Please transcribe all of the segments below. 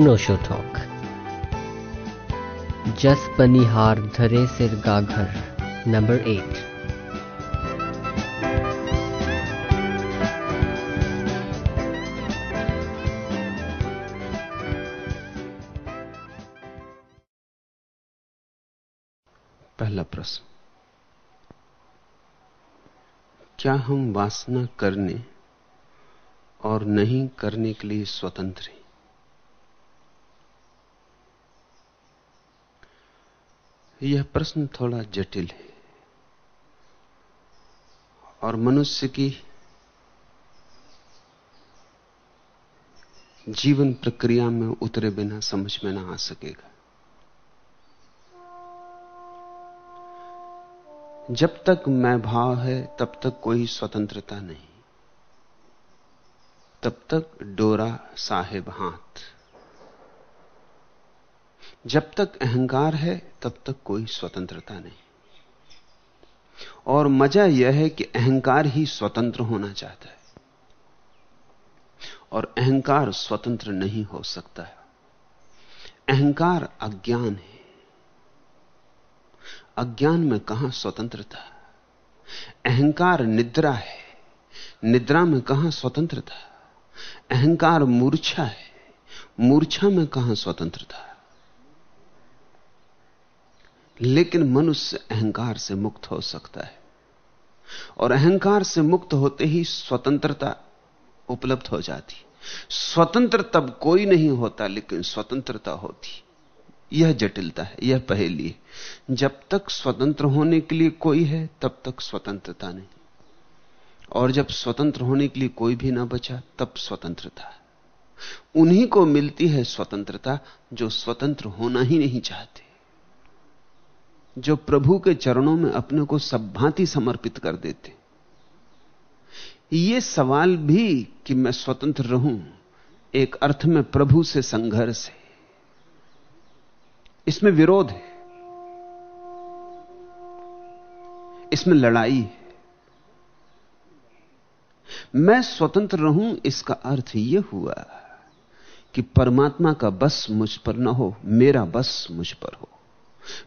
अनोशो talk जस बनिहार धरे सिर गाघर नंबर एट पहला प्रश्न। क्या हम वासना करने और नहीं करने के लिए स्वतंत्र हैं? यह प्रश्न थोड़ा जटिल है। और मनुष्य की जीवन प्रक्रिया में उतरे बिना समझ में ना आ सकेगा। जब तक मैं भाव है, तब तक कोई स्वतंत्रता नहीं। तब तक डोरा साहेब हाथ। जब तक अहंकार है, तब तक कोई स्वतंत्रता नहीं। और मज़ा यह है कि अहंकार ही स्वतंत्र होना चाहता है। और अहंकार स्वतंत्र नहीं हो सकता है। अहंकार अज्ञान है। अज्ञान में कहाँ स्वतंत्रता? अहंकार निद्रा है। निद्रा में कहाँ स्वतंत्रता? अहंकार मूर्छा है। मूर्छा में कहाँ स्वतंत्रता? लेकिन मनुष्य अहंकार से मुक्त हो सकता है। और अहंकार से मुक्त होते ही स्वतंत्रता उपलब्ध हो जाती। स्वतंत्र तब कोई नहीं होता, लेकिन स्वतंत्रता होती। यह जटिलता है, यह पहेली जब तक स्वतंत्र होने के लिए कोई है, तब तक स्वतंत्रता नहीं। और जब स्वतंत्र होने के लिए कोई भी ना बचा, तब स्वतंत्रता उन्हीं को मिलती है स्वतंत्रता जो स्वतंत्र होना ही नहीं चाहते। जो प्रभु के चरणों में अपने को सब भांति समर्पित कर देते। ये सवाल भी कि मैं स्वतंत्र रहूँ, एक अर्थ में प्रभु से संघर्ष है। इसमें विरोध है। इसमें लड़ाई है। मैं स्वतंत्र रहूँ, इसका अर्थ यह हुआ कि परमात्मा का बस मुझ पर न हो, मेरा बस मुझ पर हो।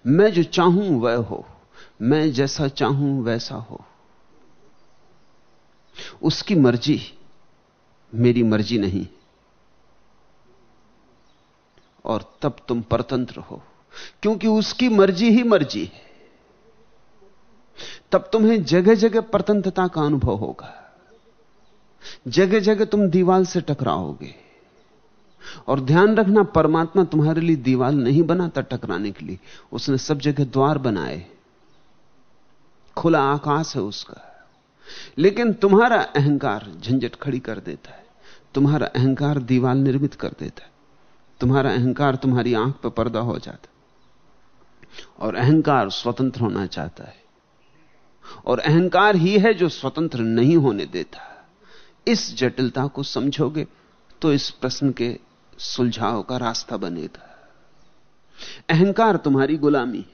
मैं जो चाहूँ वह हो, मैं जैसा चाहूँ वैसा हो। उसकी मर्ज़ी मेरी मर्ज़ी नहीं। और तब तुम परतंत्र हो, क्योंकि उसकी मर्ज़ी ही मर्ज़ी है। तब तुम्हें जगह जगह परतंत्रता का अनुभव होगा। जगह जगह तुम दीवाल से टकराओगे। और ध्यान रखना, परमात्मा तुम्हारे लिए दीवाल नहीं बनाता टकराने के लिए। उसने सब जगह द्वार बनाए। खुला आकाश है उसका। लेकिन तुम्हारा अहंकार झंझट खड़ी कर देता है। तुम्हारा अहंकार दीवाल निर्मित कर देता है। तुम्हारा अहंकार तुम्हारी आँख पर पर्दा हो जाता और अहंकार स्वतंत्र होना चाहता है। और अहंकार ही है जो स्वतंत्र नहीं होने देता। इस जटिलता को समझोगे तो इस प्रश्न के सुलझाव का रास्ता बनेगा अहंकार तुम्हारी गुलामी है।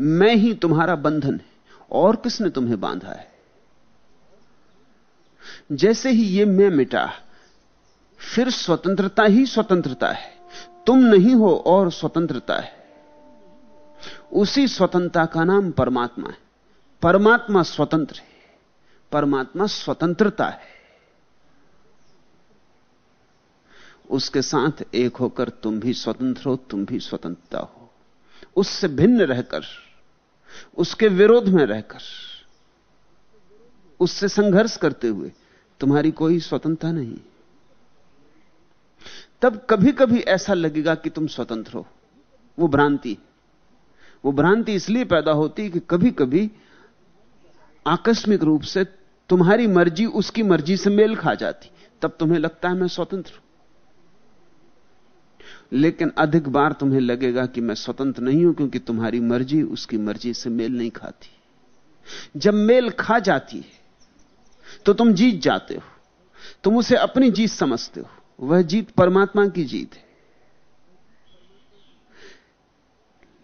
मैं ही तुम्हारा बंधन है, और किसने तुम्हें बांधा है? जैसे ही यह मैं मिटा, फिर स्वतंत्रता ही स्वतंत्रता है। तुम नहीं हो और स्वतंत्रता है। उसी स्वतंत्रता का नाम परमात्मा है। परमात्मा स्वतंत्र है। परमात्मा स्वतंत्रता है। उसके साथ एक होकर तुम भी स्वतंत्र हो, तुम भी स्वतंत्रता हो। उससे भिन्न रहकर, उसके विरोध में रहकर, उससे संघर्ष करते हुए तुम्हारी कोई स्वतंत्रता नहीं। तब कभी कभी ऐसा लगेगा कि तुम स्वतंत्र हो। वो भ्रांति वो भ्रांति इसलिए पैदा होती कि कभी कभी आकस्मिक रूप से तुम्हारी मर्ज़ी उसकी मर्ज़ी से मेल खा जाती। तब तुम्हें लगता है मैं स्वतंत्र लेकिन अधिक बार तुम्हें लगेगा कि मैं स्वतंत्र नहीं हूँ क्योंकि तुम्हारी मर्ज़ी, उसकी मर्ज़ी से मेल नहीं खाती। जब मेल खा जाती है तो तुम जीत जाते हो। तुम उसे अपनी जीत समझते हो। वह जीत परमात्मा की जीत है।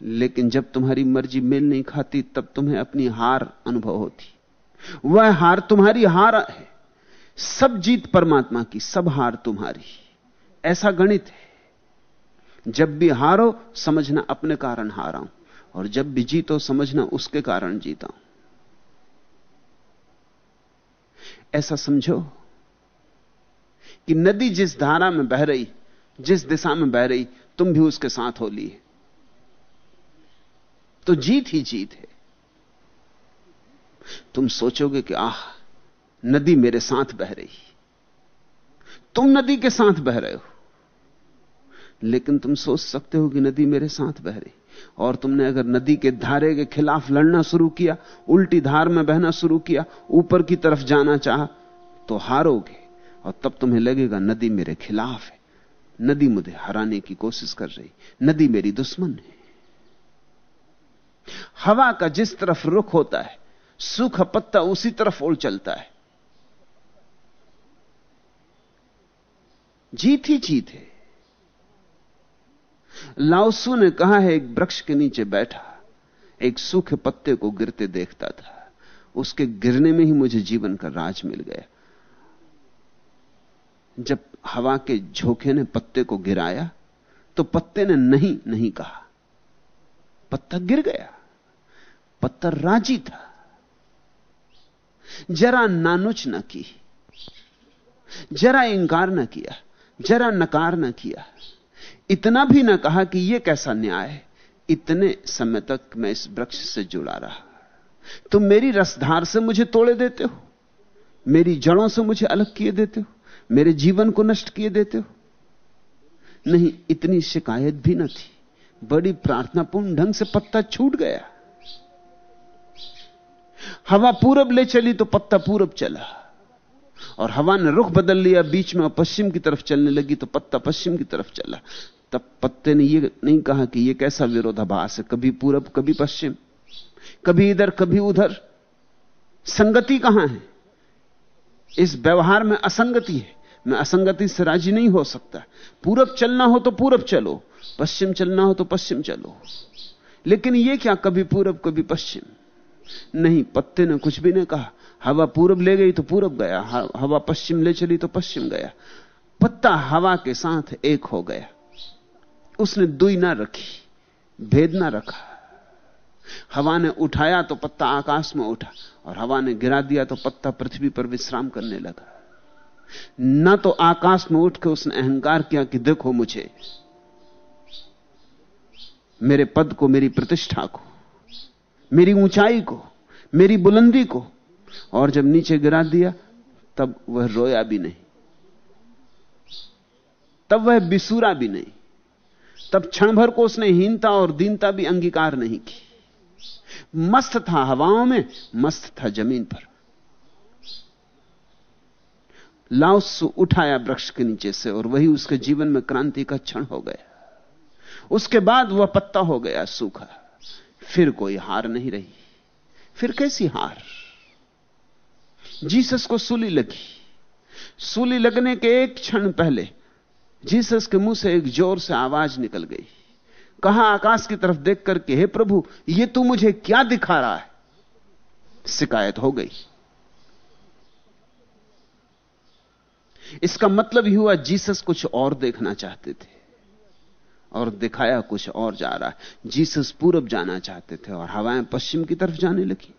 लेकिन जब तुम्हारी मर्ज़ी मेल नहीं खाती, तब तुम्हें अपनी हार अनुभव होती। वह हार तुम्हारी हार है। सब जीत परमात्मा की, सब हार तुम्हारी। ऐसा गणित है। जब भी हारो, समझना अपने कारण हारा हूँ। और जब भी जीतो, समझना उसके कारण जीता हूँ। ऐसा समझो कि नदी जिस धारा में बह रही, जिस दिशा में बह रही, तुम भी उसके साथ हो। लिए तो जीत ही जीत है। तुम सोचोगे कि आह, नदी मेरे साथ बह रही। तुम नदी के साथ बह रहे हो। लेकिन तुम सोच सकते हो कि नदी मेरे साथ बह रही। और तुमने अगर नदी के धारे के खिलाफ लड़ना शुरू किया, उल्टी धार में बहना शुरू किया, ऊपर की तरफ़ जाना चाह तो हारोगे। और तब तुम्हें लगेगा, नदी मेरे खिलाफ है। नदी मुझे हराने की कोशिश कर रही। नदी मेरी दुश्मन है। हवा का जिस तरफ़ रुख होता है, सूखा पत्ता उसी तरफ़ उड़ चलता है। जीत ही जीत है। लाओसू ने कहा है, एक वृक्ष के नीचे बैठा, एक सूखे पत्ते को गिरते देखता था। उसके गिरने में ही मुझे जीवन का राज मिल गया। जब हवा के झोंके ने पत्ते को गिराया तो पत्ते ने नहीं नहीं कहा। पत्ता गिर गया। पत्ता राज़ी था। जरा नानुच न की। जरा इंकार न किया। जरा नकार न किया। इतना भी ना कहा कि यह कैसा न्याय है। इतने समय तक मैं इस वृक्ष से जुड़ा रहा। तुम मेरी रसधार से मुझे तोड़े देते हो। मेरी जड़ों से मुझे अलग किए देते हो। मेरे जीवन को नष्ट किए देते हो। नहीं, इतनी शिकायत भी न थी। बड़ी प्रार्थनापूर्ण ढंग से पत्ता छूट गया। हवा पूरब ले चली तो पत्ता पूरब चला। और हवा ने रुख बदल लिया, बीच में पश्चिम की तरफ़ चलने लगी तो पत्ता पश्चिम की तरफ़ चला। तब पत्ते ने यह नहीं कहा कि यह कैसा विरोधाभास है? कभी पूरब, कभी पश्चिम, कभी इधर, कभी उधर। संगति कहाँ है? इस व्यवहार में असंगति है। मैं असंगति से राज़ी नहीं हो सकता। पूरब चलना हो तो पूरब चलो, पश्चिम चलना हो तो पश्चिम चलो। लेकिन यह क्या कभी पूरब, कभी पश्चिम? नहीं, पत्ते ने कुछ भी नहीं कहा। हवा पूरब ले गई तो पूरब गया। हवा पश्चिम ले चली तो पश्चिम गया। पत्ता हवा के साथ एक हो गया। उसने दुई ना रखी, भेद ना रखा। हवा ने उठाया तो पत्ता आकाश में उठा, और हवा ने गिरा दिया तो पत्ता पृथ्वी पर विश्राम करने लगा। न तो आकाश में उठ के उसने अहंकार किया कि देखो मुझे, मेरे पद को, मेरी प्रतिष्ठा को, मेरी ऊंचाई को, मेरी बुलंदी को, और जब नीचे गिरा दिया, तब वह रोया भी नहीं, तब वह बिसूरा भी नहीं। तब क्षण भर को उसने हीनता और दीनता भी अंगीकार नहीं की। मस्त था हवाओं में, मस्त था ज़मीन पर। लाउस उठाया वृक्ष के नीचे से और वही उसके जीवन में क्रांति का क्षण हो गया। उसके बाद वह पत्ता हो गया सूखा। फिर कोई हार नहीं रही। फिर कैसी हार? जीसस को सूली लगी। सूली लगने के एक क्षण पहले जीसस के मुँह से एक ज़ोर से आवाज़ निकल गई। कहा आकाश की तरफ़ देख करके, हे प्रभु, ये तू मुझे क्या दिखा रहा है? शिकायत हो गई। इसका मतलब ही हुआ जीसस कुछ और देखना चाहते थे और दिखाया कुछ और जा रहा है। जीसस पूरब जाना चाहते थे और हवाएँ पश्चिम की तरफ़ जाने लगी।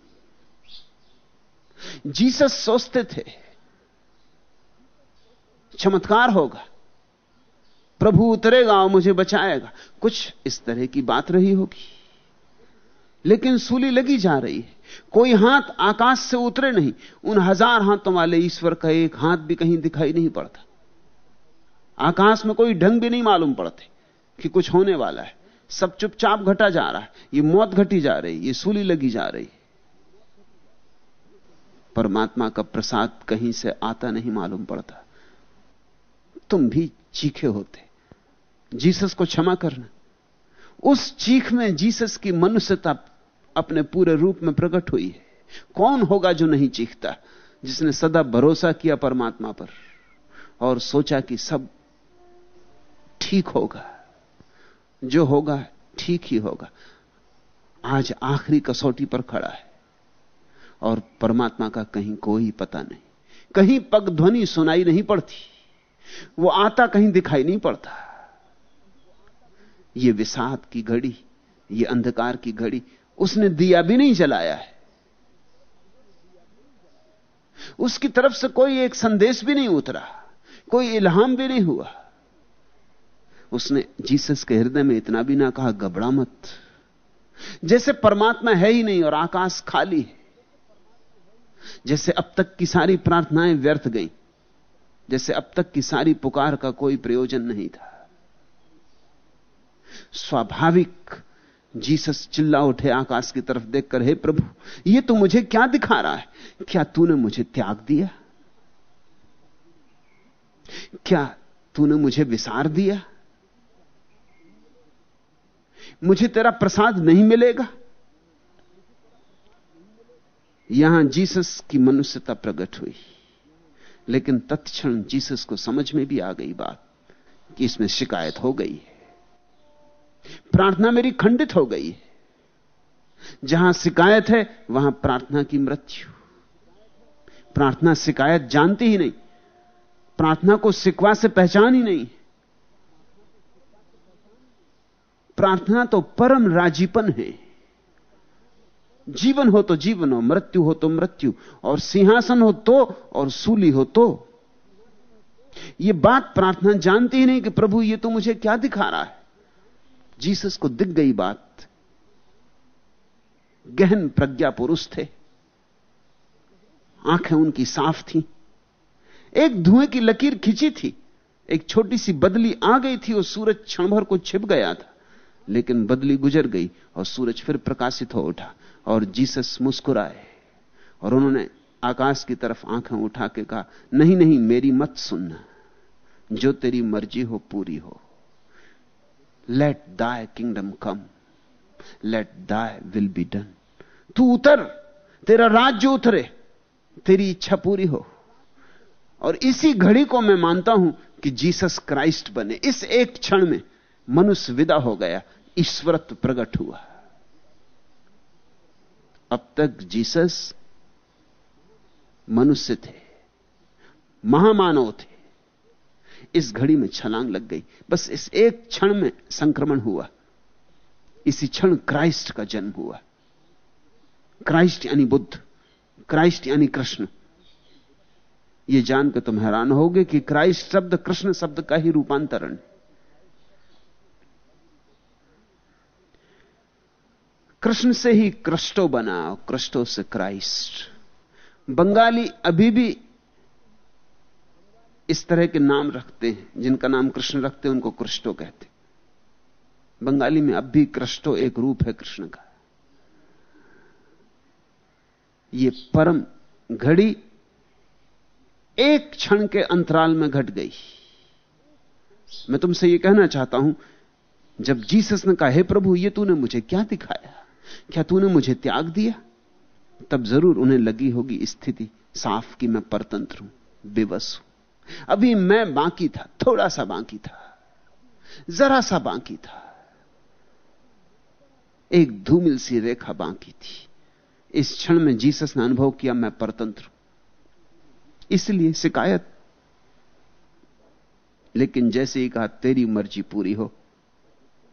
जीसस सोचते थे, चमत्कार होगा प्रभु उतरेगा और मुझे बचाएगा। कुछ इस तरह की बात रही होगी। लेकिन सूली लगी जा रही है। कोई हाथ आकाश से उतरे नहीं। उन हज़ार हाथों वाले ईश्वर का एक हाथ भी कहीं दिखाई नहीं पड़ता। आकाश में कोई ढंग भी नहीं मालूम पड़ते कि कुछ होने वाला है। सब चुपचाप घटा जा रहा है। ये मौत घटी जा रही, ये सूली लगी जा रही। परमात्मा का प्रसाद कहीं से आता नहीं मालूम पड़ता। तुम भी चीखे होते जीसस को क्षमा करना। उस चीख में जीसस की मनुष्यता अपने पूरे रूप में प्रकट हुई है। कौन होगा जो नहीं चीखता? जिसने सदा भरोसा किया परमात्मा पर और सोचा कि सब ठीक होगा। जो होगा, ठीक ही होगा। आज आखिरी कसौटी पर खड़ा है और परमात्मा का कहीं कोई पता नहीं। कहीं पग ध्वनि सुनाई नहीं पड़ती। वो आता कहीं दिखाई नहीं पड़ता। ये विषाद की घड़ी, ये अंधकार की घड़ी, उसने दिया भी नहीं जलाया है। उसकी तरफ़ से कोई एक संदेश भी नहीं उतरा, कोई इल्हाम भी नहीं हुआ। उसने जीसस के हृदय में इतना भी ना कहा, घबरा मत। जैसे परमात्मा है ही नहीं और आकाश खाली है, जैसे अब तक की सारी प्रार्थनाएँ व्यर्थ गई। जैसे अब तक की सारी पुकार का कोई प्रयोजन नहीं था। स्वाभाविक जीसस चिल्ला उठे आकाश की तरफ़ देखकर, हे प्रभु, ये तो मुझे क्या दिखा रहा है? क्या तूने मुझे त्याग दिया? क्या तूने मुझे विसार दिया? मुझे तेरा प्रसाद नहीं मिलेगा? यहाँ जीसस की मनुष्यता प्रकट हुई। लेकिन तत्क्षण जीसस को समझ में भी आ गई बात कि इसमें शिकायत हो गई है। प्रार्थना मेरी खंडित हो गई है। जहाँ शिकायत है, वहाँ प्रार्थना की मृत्यु। प्रार्थना शिकायत जानती ही नहीं। प्रार्थना को सिकवा से पहचान ही नहीं। प्रार्थना तो परम राजीपन है। जीवन हो तो जीवन हो, मृत्यु हो तो मृत्यु, और सिंहासन हो तो और सूली हो तो। यह बात प्रार्थना जानती ही नहीं कि प्रभु, ये तो मुझे क्या दिखा रहा है? जीसस को दिख गई बात। गहन प्रज्ञा पुरुष थे। आँखें उनकी साफ़ थी। एक धुएँ की लकीर खिंची थी। एक छोटी सी बदली आ गई थी और सूरज क्षण भर को छिप गया था। लेकिन बदली गुजर गई और सूरज फिर प्रकाशित हो उठा और जीसस मुस्कुराए और उन्होंने आकाश की तरफ़ आँखें उठा के कहा, नहीं नहीं, मेरी मत सुनना जो तेरी मर्ज़ी हो, पूरी हो। Let thy kingdom come let thy will be done तू उतर। तेरा राज्य उतरे। तेरी इच्छा पूरी हो। और इसी घड़ी को मैं मानता हूँ कि जीसस क्राइस्ट बने। इस एक क्षण में मनुष्य विदा हो गया, ईश्वरत्व प्रकट हुआ। अब तक जीसस मनुष्य थे, महामानव थे। इस घड़ी में छलांग लग गई। बस इस एक क्षण में संक्रमण हुआ। इसी क्षण क्राइस्ट का जन्म हुआ। क्राइस्ट यानी बुद्ध, क्राइस्ट यानी कृष्ण। यह जानकर तुम हैरान होगे कि क्राइस्ट शब्द कृष्ण शब्द का ही रूपांतरण कृष्ण से ही कृष्टो बना कृष्टो से क्राइस्ट। बंगाली अभी भी इस तरह के नाम रखते हैं, जिनका नाम कृष्ण रखते हैं, उनको कृष्टो कहते बंगाली में अब भी कृष्टो एक रूप है कृष्ण का। ये परम घड़ी एक क्षण के अंतराल में घट गई। मैं तुमसे यह कहना चाहता हूँ, जब जीसस ने कहा, हे प्रभु, ये तूने मुझे क्या दिखाया? क्या तूने मुझे त्याग दिया? तब ज़रूर उन्हें लगी होगी स्थिति साफ़ कि मैं परतंत्र हूँ, बेबस हूँ। अभी मैं बाकी था, थोड़ा सा बाकी था, जरा सा बाकी था। एक धूमिल सी रेखा बाकी थी। इस क्षण में जीसस ने अनुभव किया, मैं परतंत्र हूँ। इसलिए शिकायत। लेकिन जैसे ही कहा, तेरी मर्ज़ी पूरी हो,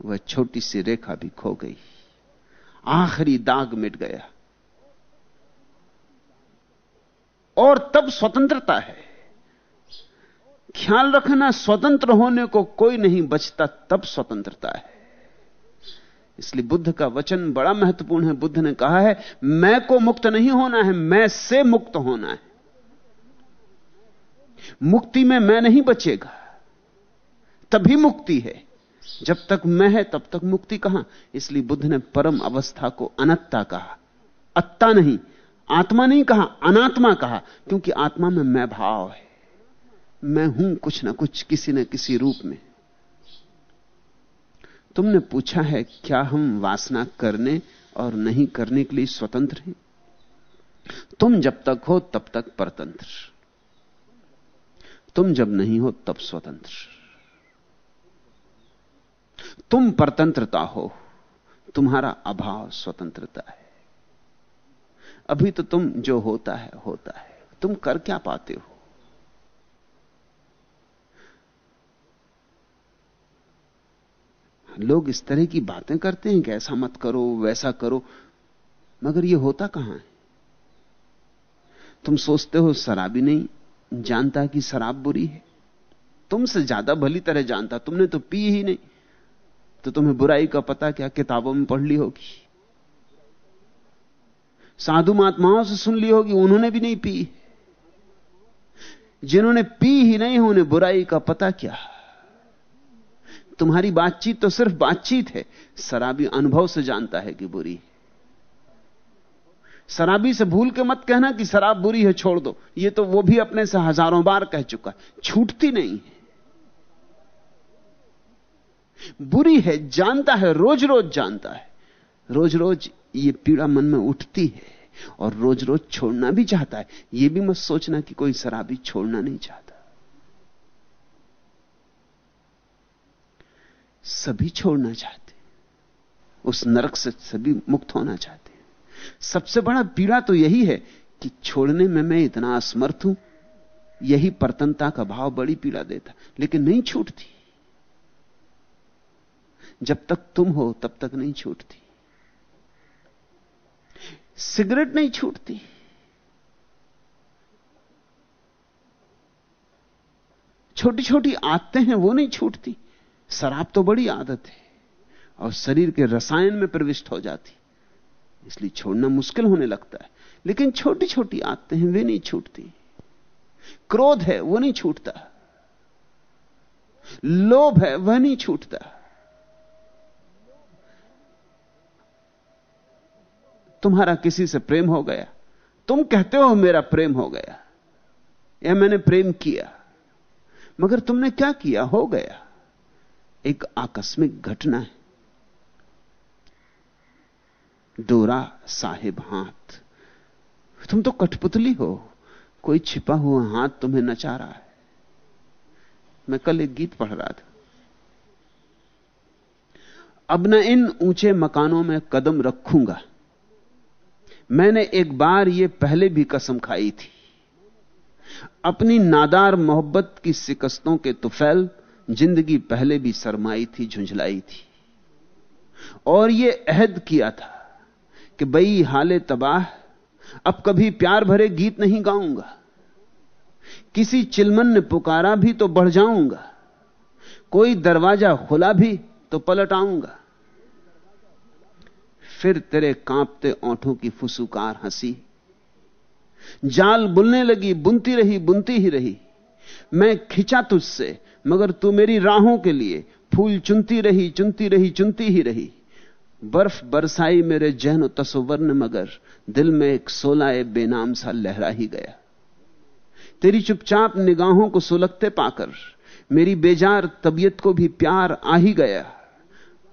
वह छोटी सी रेखा भी खो गई। आखिरी दाग मिट गया। और तब स्वतंत्रता है। ख्याल रखना, स्वतंत्र होने को कोई नहीं बचता, तब स्वतंत्रता है। इसलिए बुद्ध का वचन बड़ा महत्वपूर्ण है। बुद्ध ने कहा है, मैं को मुक्त नहीं होना है, मैं से मुक्त होना है। मुक्ति में मैं नहीं बचेगा, तभी मुक्ति है। जब तक मैं है, तब तक मुक्ति कहाँ? इसलिए बुद्ध ने परम अवस्था को अनत्ता कहा। अत्ता नहीं, आत्मा नहीं कहा, अनात्मा कहा, क्योंकि आत्मा में मैं भाव है। मैं हूँ कुछ ना कुछ, किसी न किसी रूप में। तुमने पूछा है, क्या हम वासना करने और नहीं करने के लिए स्वतंत्र हैं? तुम जब तक हो, तब तक परतंत्र। तुम जब नहीं हो, तब स्वतंत्र। तुम परतंत्रता हो, तुम्हारा अभाव स्वतंत्रता है। अभी तो तुम जो होता है होता है। तुम कर क्या पाते हो? लोग इस तरह की बातें करते हैं कि ऐसा मत करो, वैसा करो, मगर यह होता कहाँ है? तुम सोचते हो शराबी नहीं, जानता कि शराब बुरी है। तुमसे ज़्यादा भली तरह जानता, तुमने तो पी ही नहीं। तो तुम्हें बुराई का पता क्या किताबों में पढ़ ली होगी? साधु महात्माओं से सुन ली होगी, उन्होंने भी नहीं पी। जिन्होंने पी ही नहीं उन्हें बुराई का पता क्या? तुम्हारी बातचीत तो सिर्फ़ बातचीत है। शराबी अनुभव से जानता है कि बुरी। शराबी से भूल के मत कहना कि शराब बुरी है, छोड़ दो। ये तो वो भी अपने से हज़ारों बार कह चुका छूटती नहीं है। बुरी है, जानता है रोज रोज जानता है। रोज रोज ये पीड़ा मन में उठती है और रोज रोज छोड़ना भी चाहता है। ये भी मत सोचना कि कोई शराबी छोड़ना नहीं चाहता। सभी छोड़ना चाहते उस नरक से सभी मुक्त होना चाहते सबसे बड़ा पीड़ा तो यही है कि छोड़ने में मैं इतना असमर्थ हूँ। यही परतनता का भाव बड़ी पीड़ा देता। लेकिन नहीं छूटती। जब तक तुम हो, तब तक नहीं छूटती। सिगरेट नहीं छूटती। छोटी छोटी आदतें हैं, वो नहीं छूटती। शराब तो बड़ी आदत है, और शरीर के रसायन में प्रविष्ट हो जाती। इसलिए छोड़ना मुश्किल होने लगता है, लेकिन छोटी छोटी आदतें हैं, वे नहीं छूटती। क्रोध है, वो नहीं छूटता। लोभ है, वह नहीं छूटता। तुम्हारा किसी से प्रेम हो गया। तुम कहते हो मेरा प्रेम हो गया। या मैंने प्रेम किया। मगर तुमने क्या किया? हो गया। एक आकस्मिक घटना है। डोरा साहिब हाथ। तुम तो कठपुतली हो। कोई छिपा हुआ हाथ तुम्हें नचा रहा है। मैं कल एक गीत पढ़ रहा था। अब न इन ऊँचे मकानों में कदम रखूँगा। मैंने एक बार यह पहले भी कसम खाई थी। अपनी नादार मोहब्बत की शिकस्तों के तुफैल ज़िंदगी पहले भी सरमाई थी, झुंझलाई थी। और यह अहद किया था कि बई हाले तबाह, अब कभी प्यार भरे गीत नहीं गाऊँगा। किसी चिलमन ने पुकारा भी तो बढ़ जाऊँगा। कोई दरवाज़ा खुला भी तो पलट आऊँगा फिर तेरे कांपते ओंठों की फुसुकार हँसी। जाल बुलने लगी, बुनती रही, बुनती ही रही। मैं खिंचा तुझसे, मगर तू मेरी राहों के लिए। फूल चुनती रही चुनती रही, चुनती ही रही। बर्फ़ बरसाई मेरे जहन तस्वर ने मगर दिल में एक सोलाए बेनाम सा लहरा ही गया। तेरी चुपचाप निगाहों को सुलगते पाकर मेरी बेजार तबीयत को भी प्यार आ ही गया।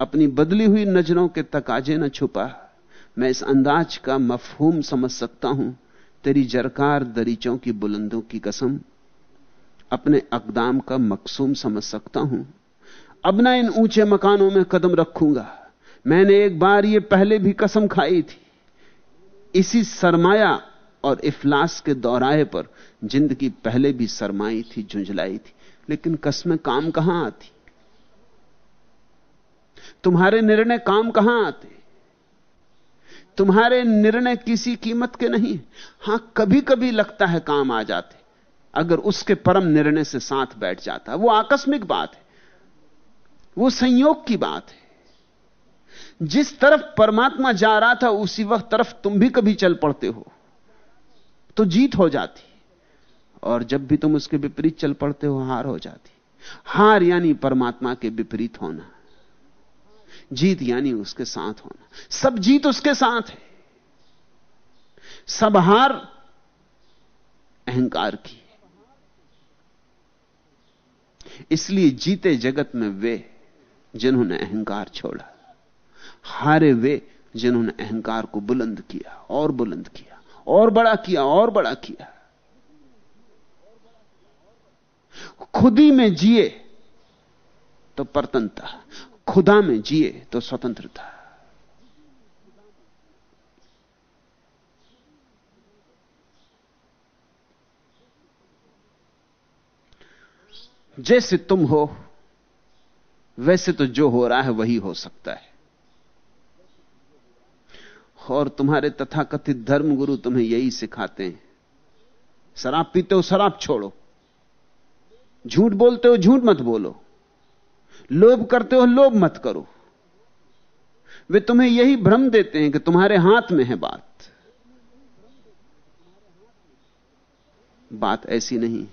अपनी बदली हुई नज़रों के तकाजे न छुपा। मैं इस अंदाज का मफहूम समझ सकता हूँ, तेरी जरकार दरीचों की बुलंदों की कसम। अपने अकदाम का मकसूम समझ सकता हूँ। अब ना इन ऊँचे मकानों में कदम रखूँगा। मैंने एक बार यह पहले भी कसम खाई थी। इसी सरमाया और इफलास के दौराहे पर ज़िंदगी पहले भी सरमाई थी, झुंझलाई थी। लेकिन कसमें काम कहाँ आती? तुम्हारे निर्णय काम कहाँ आते? तुम्हारे निर्णय किसी कीमत के नहीं। हाँ कभी कभी लगता है काम आ जाते। अगर उसके परम निर्णय से साथ बैठ जाता, वो आकस्मिक बात है। वो संयोग की बात है। जिस तरफ़ परमात्मा जा रहा था, उसी वक्त तरफ़ तुम भी कभी चल पड़ते हो। तो जीत हो जाती। और जब भी तुम उसके विपरीत चल पड़ते हो, हार हो जाती। हार यानी परमात्मा के विपरीत होना। जीत यानी उसके साथ होना। सब जीत उसके साथ है। सब हार, अहंकार की। इसलिए जीते जगत में वे जिन्होंने अहंकार छोड़ा, हारे वे जिन्होंने अहंकार को बुलंद किया, और बुलंद किया, और बड़ा किया, और बड़ा किया। खुदी में जिए तो परतनता खुदा में जिए तो स्वतंत्रता जैसे तुम हो, वैसे तो जो हो रहा है वही हो सकता है। और तुम्हारे तथाकथित धर्मगुरु तुम्हें यही सिखाते हैं। शराब पीते हो, शराब छोड़ो। झूठ बोलते हो, झूठ मत बोलो। लोभ करते हो, लोभ मत करो। वे तुम्हें यही भ्रम देते हैं कि तुम्हारे हाथ में है बात। बात ऐसी नहीं।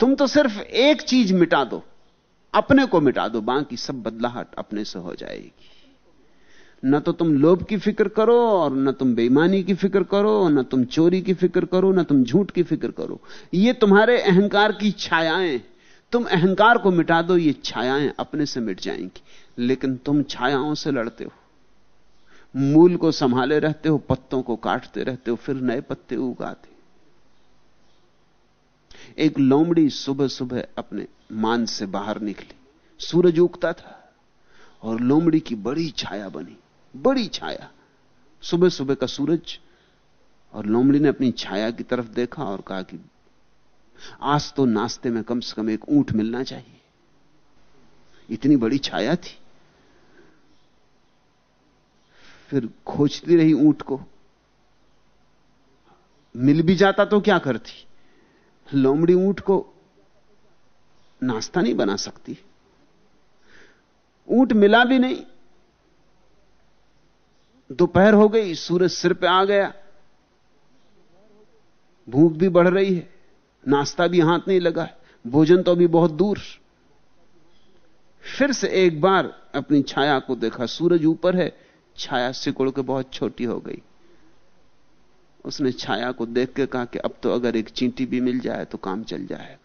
तुम तो सिर्फ़ एक चीज़ मिटा दो, अपने को मिटा दो, बाकी सब बदलाहट अपने से हो जाएगी। न तो तुम लोभ की फ़िक्र करो और न तुम बेईमानी की फ़िक्र करो, न तुम चोरी की फ़िक्र करो, न तुम झूठ की फ़िक्र करो। ये तुम्हारे अहंकार की छायाएँ तुम अहंकार को मिटा दो, ये छायाएँ अपने से मिट जाएँगी। लेकिन तुम छायाओं से लड़ते हो। मूल को संभाले रहते हो, पत्तों को काटते रहते हो, फिर नए पत्ते उगाते एक लोमड़ी सुबह सुबह अपने मान से बाहर निकली। सूरज उगता था और लोमड़ी की बड़ी छाया बनी, बड़ी छाया। सुबह सुबह का सूरज और लोमड़ी ने अपनी छाया की तरफ़ देखा और कहा कि आज तो नाश्ते में कम से कम एक ऊँट मिलना चाहिए। इतनी बड़ी छाया थी। फिर खोजती रही ऊँट को। मिल भी जाता तो क्या करती? लोमड़ी ऊँट को नाश्ता नहीं बना सकती। ऊँट मिला भी नहीं। दोपहर हो गई, सूरज सिर पे आ गया। भूख भी बढ़ रही है। नाश्ता भी हाथ नहीं लगा है, भोजन तो अभी बहुत दूर। फिर से एक बार अपनी छाया को देखा, सूरज ऊपर है, छाया सिकुड़ के बहुत छोटी हो गई। उसने छाया को देख के कहा कि अब तो अगर एक चींटी भी मिल जाए तो काम चल जाएगा।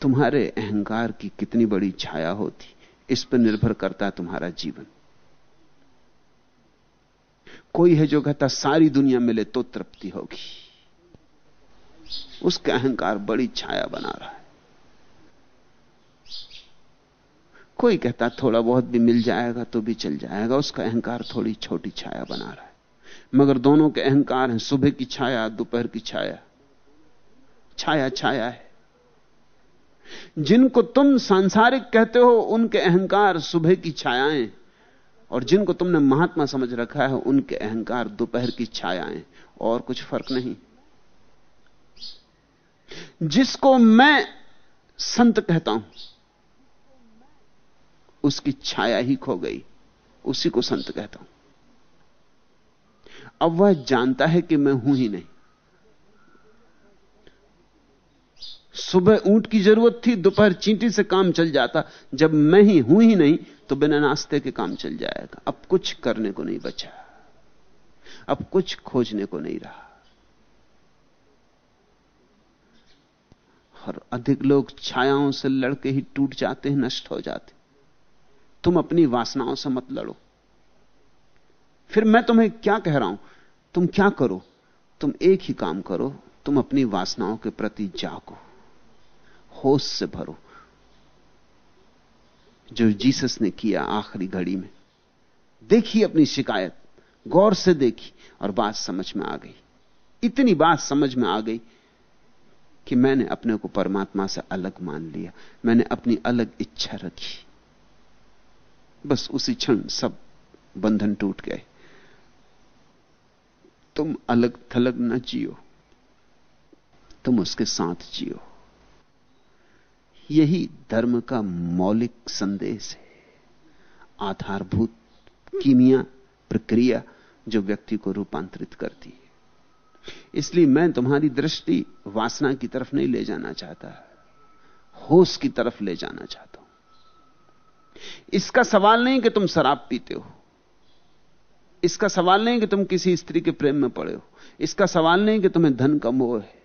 तुम्हारे अहंकार की कितनी बड़ी छाया होती, इस पर निर्भर करता है तुम्हारा जीवन। कोई है जो कहता, सारी दुनिया मिले तो तृप्ति होगी। उसका अहंकार बड़ी छाया बना रहा है। कोई कहता, थोड़ा बहुत भी मिल जाएगा तो भी चल जाएगा, उसका अहंकार थोड़ी छोटी छाया बना रहा है। मगर दोनों के अहंकार हैं, सुबह की छाया, दोपहर की छाया। छाया छाया है। जिनको तुम सांसारिक कहते हो, उनके अहंकार सुबह की छायाएँ और जिनको तुमने महात्मा समझ रखा है, उनके अहंकार दोपहर की छायाएँ और कुछ फ़र्क नहीं। जिसको मैं संत कहता हूँ, उसकी छाया ही खो गई, उसी को संत कहता हूँ। अब वह जानता है कि मैं हूँ ही नहीं। सुबह ऊँट की ज़रूरत थी, दोपहर चींटी से काम चल जाता, जब मैं ही हूँ ही नहीं तो बिना नाश्ते के काम चल जाएगा। अब कुछ करने को नहीं बचा। अब कुछ खोजने को नहीं रहा। और अधिक लोग छायाओं से लड़के ही टूट जाते हैं, नष्ट हो जाते तुम अपनी वासनाओं से मत लड़ो। फिर मैं तुम्हें क्या कह रहा हूँ? तुम क्या करो? तुम एक ही काम करो। तुम अपनी वासनाओं के प्रति जागो। होश से भरो। जो जीसस ने किया आखिरी घड़ी में। देखी अपनी शिकायत, गौर से देखी और बात समझ में आ गई। इतनी बात समझ में आ गई कि मैंने अपने को परमात्मा से अलग मान लिया। मैंने अपनी अलग इच्छा रखी। बस उसी क्षण सब बंधन टूट गए। तुम अलग थलग न जियो। तुम उसके साथ जियो। यही धर्म का मौलिक संदेश है। आधारभूत कीमिया प्रक्रिया जो व्यक्ति को रूपांतरित करती है। इसलिए मैं तुम्हारी दृष्टि वासना की तरफ़ नहीं ले जाना चाहता, होश की तरफ़ ले जाना चाहता हूँ। इसका सवाल नहीं कि तुम शराब पीते हो। इसका सवाल नहीं कि तुम किसी स्त्री के प्रेम में पड़े हो। इसका सवाल नहीं कि तुम्हें धन का मोह है।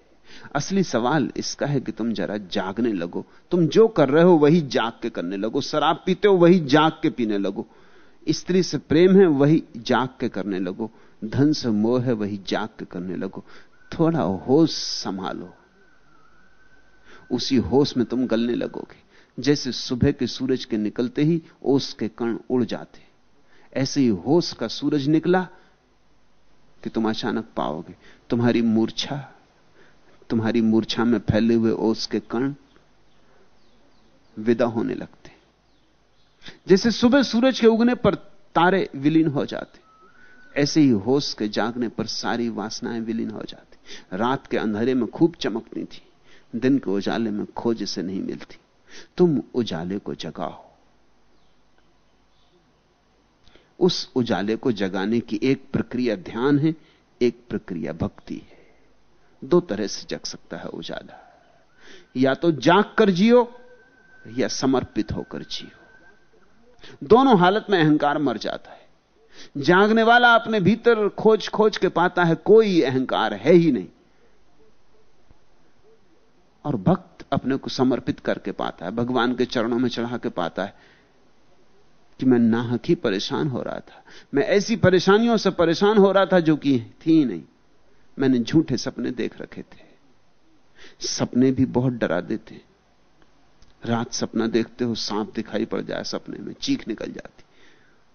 असली सवाल इसका है कि तुम जरा जागने लगो। तुम जो कर रहे हो वही जाग के करने लगो। शराब पीते हो वही जाग के पीने लगो। स्त्री से प्रेम है वही जाग के करने लगो। धन से मोह है वही जाग के करने लगो। थोड़ा होश संभालो। उसी होश में तुम गलने लगोगे। जैसे सुबह के सूरज के निकलते ही ओस के कण उड़ जाते। ऐसे ही होश का सूरज निकला कि तुम अचानक पाओगे। तुम्हारी मूर्छा तुम्हारी मूर्छा में फैले हुए ओस के कण विदा होने लगते। जैसे सुबह सूरज के उगने पर तारे विलीन हो जाते, ऐसे ही होश के जागने पर सारी वासनाएँ विलीन हो जाती। रात के अंधेरे में खूब चमकती थी, दिन के उजाले में खोज से नहीं मिलती। तुम उजाले को जगाओ। उस उजाले को जगाने की एक प्रक्रिया ध्यान है, एक प्रक्रिया भक्ति है। दो तरह से जग सकता है उजाला। या तो जाग कर जियो, या समर्पित होकर जियो। दोनों हालत में अहंकार मर जाता है। जागने वाला अपने भीतर खोज खोज के पाता है, कोई अहंकार है ही नहीं। और भक्त अपने को समर्पित करके पाता है, भगवान के चरणों में चढ़ा के पाता है कि मैं नाहक ही परेशान हो रहा था। मैं ऐसी परेशानियों से परेशान हो रहा था जो कि थी नहीं। मैंने झूठे सपने देख रखे थे। सपने भी बहुत डरा देते रात सपना देखते हो, सांप दिखाई पड़ जाए सपने में, चीख निकल जाती।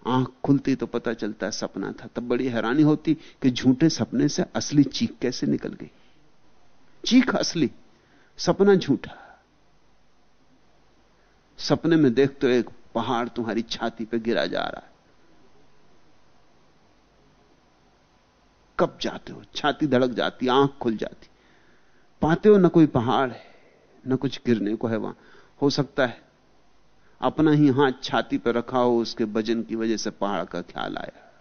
आँख खुलती तो पता चलता है सपना था। तब बड़ी हैरानी होती कि झूठे सपने से असली चीख कैसे निकल गई। चीख असली, सपना झूठा। सपने में देखते तो एक पहाड़ तुम्हारी छाती पर गिरा जा रहा है। कब जाते हो? छाती धड़क जाती, आँख खुल जाती। पाते हो ना कोई पहाड़ है, न कुछ गिरने को है वहाँ? हो सकता है। अपना ही हाथ छाती पर रखा हो, उसके वज़न की वजह से पहाड़ का ख्याल आया।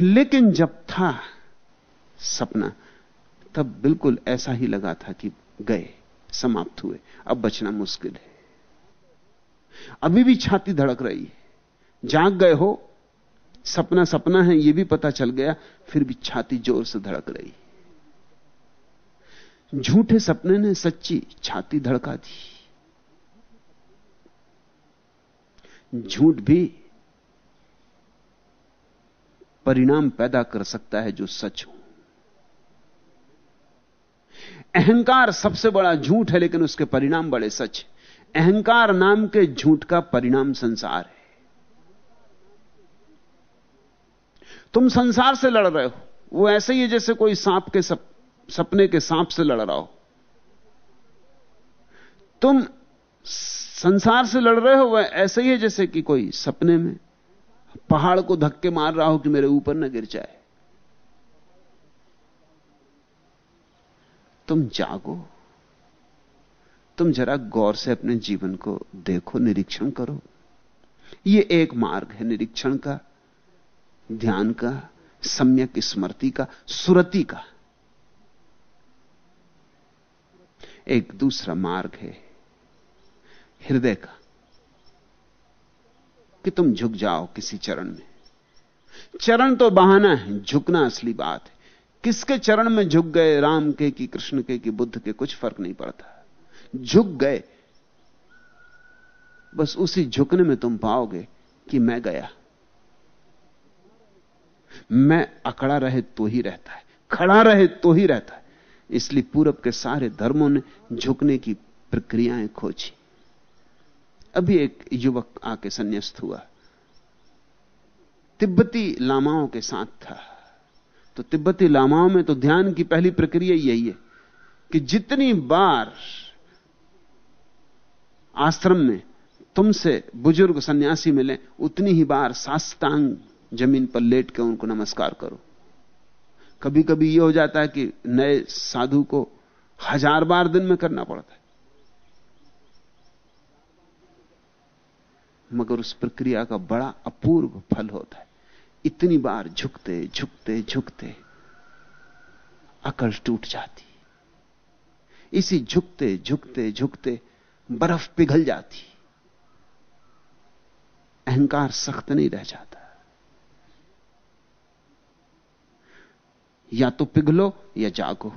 लेकिन जब था सपना, तब बिल्कुल ऐसा ही लगा था कि गए, समाप्त हुए। अब बचना मुश्किल है। अभी भी छाती धड़क रही है। जाग गए हो, सपना सपना है यह भी पता चल गया, फिर भी छाती ज़ोर से धड़क रही। झूठे सपने ने सच्ची छाती धड़का दी। झूठ भी परिणाम पैदा कर सकता है जो सच हो। अहंकार सबसे बड़ा झूठ है, लेकिन उसके परिणाम बड़े सच अहंकार नाम के झूठ का परिणाम संसार है। तुम संसार से लड़ रहे हो। वो ऐसे ही है जैसे कोई सांप के सप, सपने के सांप से लड़ रहा हो। तुम संसार से लड़ रहे हो वह ऐसे ही है जैसे कि कोई सपने में पहाड़ को धक्के मार रहा हो कि मेरे ऊपर न गिर जाए। तुम जागो। तुम जरा गौर से अपने जीवन को देखो निरीक्षण करो। यह एक मार्ग है निरीक्षण का। ध्यान का, सम्यक स्मृति का, सुरति का। एक दूसरा मार्ग है, हृदय का, कि तुम झुक जाओ किसी चरण में। चरण तो बहाना है, झुकना असली बात है। किसके चरण में झुक गए राम के कि, कृष्ण के कि, बुद्ध के, कुछ फ़र्क नहीं पड़ता। झुक गए, बस उसी झुकने में तुम पाओगे कि मैं गया। मैं अकड़ा रहे तो ही रहता है, खड़ा रहे तो ही रहता है। इसलिए पूरब के सारे धर्मों ने झुकने की प्रक्रियाएँ खोजी। अभी एक युवक आके संन्यास्त हुआ। तिब्बती लामाओं के साथ था। तो तिब्बती लामाओं में तो ध्यान की पहली प्रक्रिया यही है कि जितनी बार आश्रम में तुमसे बुज़ुर्ग सन्यासी मिले, उतनी ही बार सास्तांग ज़मीन पर लेट के उनको नमस्कार करो। कभी कभी यह हो जाता है कि नए साधु को हज़ार बार दिन में करना पड़ता है। मगर उस प्रक्रिया का बड़ा अपूर्व फल होता है। इतनी बार झुकते झुकते झुकते अकल टूट जाती। इसी झुकते झुकते झुकते बर्फ़ पिघल जाती। अहंकार सख्त नहीं रह जाता। या तो पिघलो या जागो।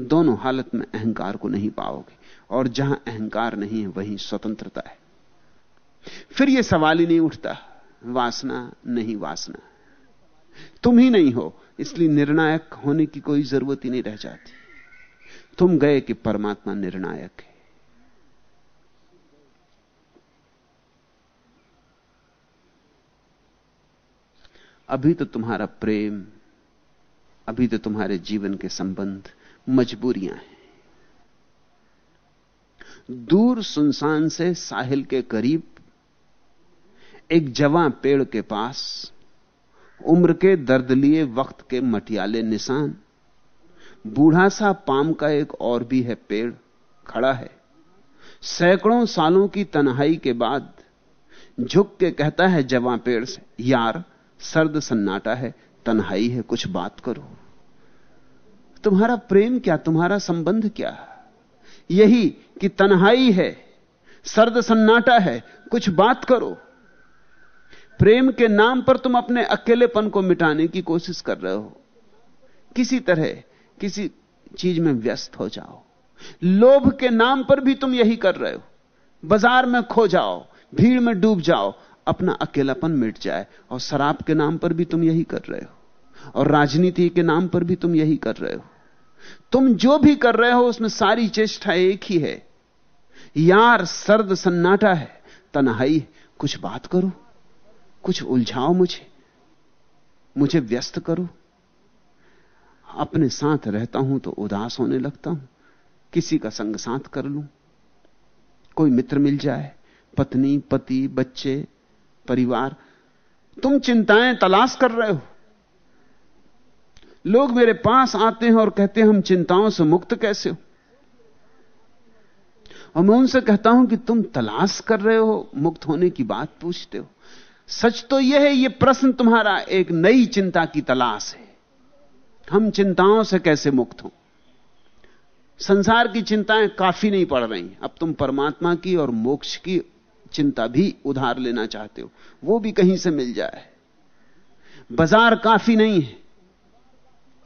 दोनों हालत में अहंकार को नहीं पाओगे, और जहाँ अहंकार नहीं है, वहीं स्वतंत्रता है। फिर यह सवाल ही नहीं उठता, वासना नहीं वासना। तुम ही नहीं हो, इसलिए निर्णायक होने की कोई ज़रूरत ही नहीं रह जाती। तुम गए कि परमात्मा निर्णायक है। अभी तो तुम्हारा प्रेम अभी तो तुम्हारे जीवन के संबंध मजबूरियाँ हैं। दूर सुनसान से साहिल के करीब, एक जवां पेड़ के पास, उम्र के दर्द लिए वक्त के मटियाले निशान, बूढ़ा सा पाम का एक और भी है पेड़ खड़ा है। सैकड़ों सालों की तन्हाई के बाद झुक के कहता है जवां पेड़ से, यार, सर्द सन्नाटा है तन्हाई है, कुछ बात करो। तुम्हारा प्रेम क्या, तुम्हारा संबंध क्या? यही कि तन्हाई है, सर्द सन्नाटा है, कुछ बात करो। प्रेम के नाम पर तुम अपने अकेलेपन को मिटाने की कोशिश कर रहे हो। किसी तरह, किसी चीज़ में व्यस्त हो जाओ। लोभ के नाम पर भी तुम यही कर रहे हो। बाज़ार में खो जाओ, भीड़ में डूब जाओ, अपना अकेलापन मिट जाए, और शराब के नाम पर भी तुम यही कर रहे हो। और राजनीति के नाम पर भी तुम यही कर रहे हो। तुम जो भी कर रहे हो, उसमें सारी चेष्टा एक ही है। यार, सर्द सन्नाटा है, तनहाई कुछ बात करो, कुछ उलझाओ मुझे मुझे व्यस्त करो। अपने साथ रहता हूँ तो उदास होने लगता हूँ, किसी का संग साथ कर लूँ। कोई मित्र मिल जाए, पत्नी, पति, बच्चे, परिवार, तुम चिंताएँ तलाश कर रहे हो। लोग मेरे पास आते हैं और कहते हैं, हम चिंताओं से मुक्त कैसे हो? और मैं उनसे कहता हूँ कि, तुम तलाश कर रहे हो, मुक्त होने की बात पूछते हो। सच तो यह है यह प्रश्न तुम्हारा एक नई चिंता की तलाश है। हम चिंताओं से कैसे मुक्त हो? संसार की चिंताएँ काफ़ी नहीं पड़ रही। अब तुम परमात्मा की और मोक्ष की चिंता भी उधार लेना चाहते हो। वो भी कहीं से मिल जाए। बाज़ार काफ़ी नहीं है।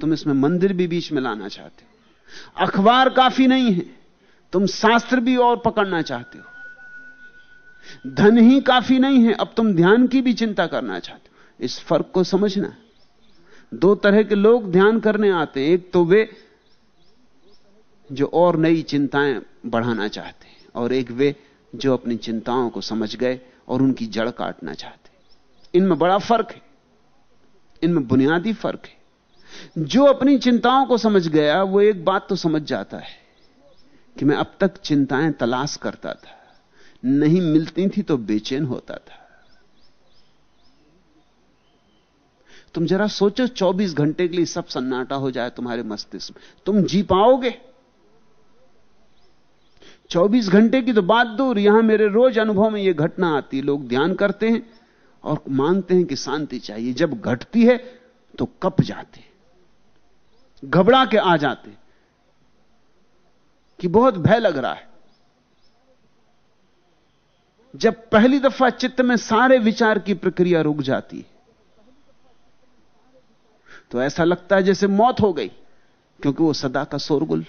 तुम इसमें मंदिर भी बीच में लाना चाहते हो। अखबार काफ़ी नहीं है। तुम शास्त्र भी और पकड़ना चाहते हो। धन ही काफ़ी नहीं है, अब तुम ध्यान की भी चिंता करना चाहते हो। इस फ़र्क को समझना। दो तरह के लोग ध्यान करने आते हैं। एक तो वे, जो और नई चिंताएँ बढ़ाना चाहते हैं, और एक वे, जो अपनी चिंताओं को समझ गए और उनकी जड़ काटना चाहते इनमें बड़ा फ़र्क है। इनमें बुनियादी फ़र्क है। जो अपनी चिंताओं को समझ गया, वो एक बात तो समझ जाता है कि मैं अब तक चिंताएँ तलाश करता था। नहीं मिलती थी तो बेचैन होता था। तुम जरा सोचो 24 घंटे के लिए सब सन्नाटा हो जाए तुम्हारे मस्तिष्क में। तुम जी पाओगे? 24 घंटे की तो बात दूर, यहाँ मेरे रोज अनुभव में यह घटना आती है। लोग ध्यान करते हैं और मानते हैं कि शांति चाहिए। जब घटती है तो कप जाते घबरा के आ जाते कि बहुत भय लग रहा है। जब पहली दफ़ा चित्त में सारे विचार की प्रक्रिया रुक जाती है तो ऐसा लगता है जैसे मौत हो गई, क्योंकि वो सदा का शोरगुल।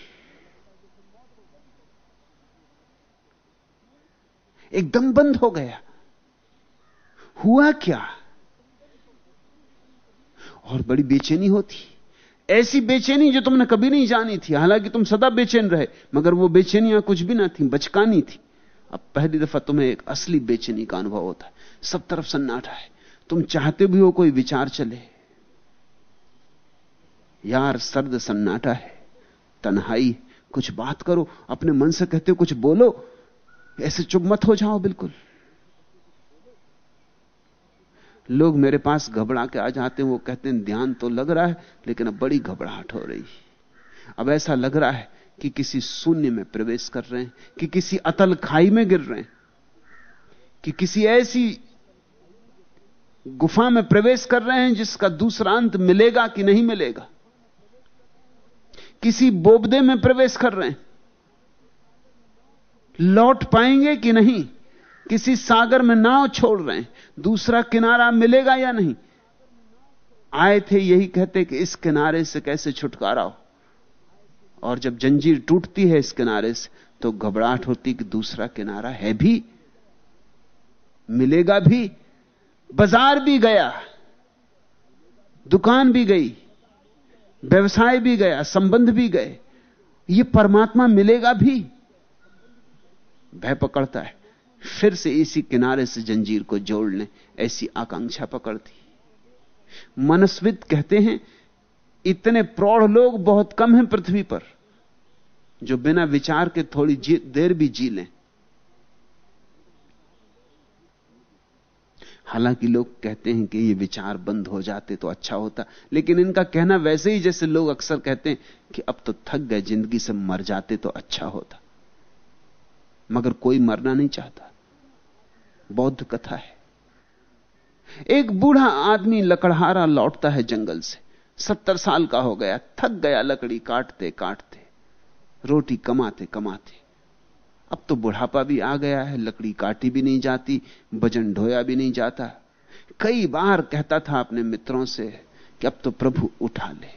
एकदम बंद हो गया। हुआ क्या? और बड़ी बेचैनी होती। ऐसी बेचैनी जो तुमने कभी नहीं जानी थी। हालाँकि तुम सदा बेचैन रहे, मगर वो बेचैनियाँ कुछ भी ना थी, बचकानी थी। अब पहली दफ़ा तुम्हें एक असली बेचैनी का अनुभव होता है। सब तरफ़ सन्नाटा है। तुम चाहते भी हो कोई विचार चले। यार, सर्द सन्नाटा है। तन्हाई, कुछ बात करो, अपने मन से कहते हो, कुछ बोलो। ऐसे चुप मत हो जाओ, बिल्कुल। लोग मेरे पास घबरा के आ जाते हैं, वो कहते हैं, ध्यान तो लग रहा है, लेकिन अब बड़ी घबराहट हो रही है। अब ऐसा लग रहा है कि किसी शून्य में प्रवेश कर रहे हैं, कि किसी अतल खाई में गिर रहे हैं, कि किसी ऐसी गुफा में प्रवेश कर रहे हैं जिसका दूसरा अंत मिलेगा कि नहीं मिलेगा। किसी बोबदे में प्रवेश कर रहे हैं। लौट पाएँगे कि नहीं? किसी सागर में नाव छोड़ रहे हैं। दूसरा किनारा मिलेगा या नहीं? आए थे यही कहते कि इस किनारे से कैसे छुटकारा हो? और जब जंजीर टूटती है इस किनारे से तो घबराहट होती कि दूसरा किनारा है भी, मिलेगा भी, बाज़ार भी गया, दुकान भी गई, व्यवसाय भी गया, संबंध भी गए। ये परमात्मा मिलेगा भी। भय पकड़ता है। फिर से इसी किनारे से जंजीर को जोड़ लें ऐसी आकांक्षा पकड़ती। मनस्विद कहते हैं, इतने प्रौढ़ लोग बहुत कम हैं पृथ्वी पर, जो बिना विचार के थोड़ी देर भी जी लें। हालाँकि लोग कहते हैं कि ये विचार बंद हो जाते तो अच्छा होता, लेकिन इनका कहना वैसे ही जैसे लोग अक्सर कहते हैं कि अब तो थक गए, ज़िंदगी से मर जाते तो अच्छा होता। मगर कोई मरना नहीं चाहता। बौद्ध कथा है। एक बूढ़ा आदमी लकड़हारा लौटता है जंगल से। सत्तर साल का हो गया, थक गया लकड़ी काटते काटते, रोटी कमाते कमाते। अब तो बुढ़ापा भी आ गया है, लकड़ी काटी भी नहीं जाती, वज़न ढोया भी नहीं जाता। कई बार कहता था अपने मित्रों से कि अब तो प्रभु उठा ले।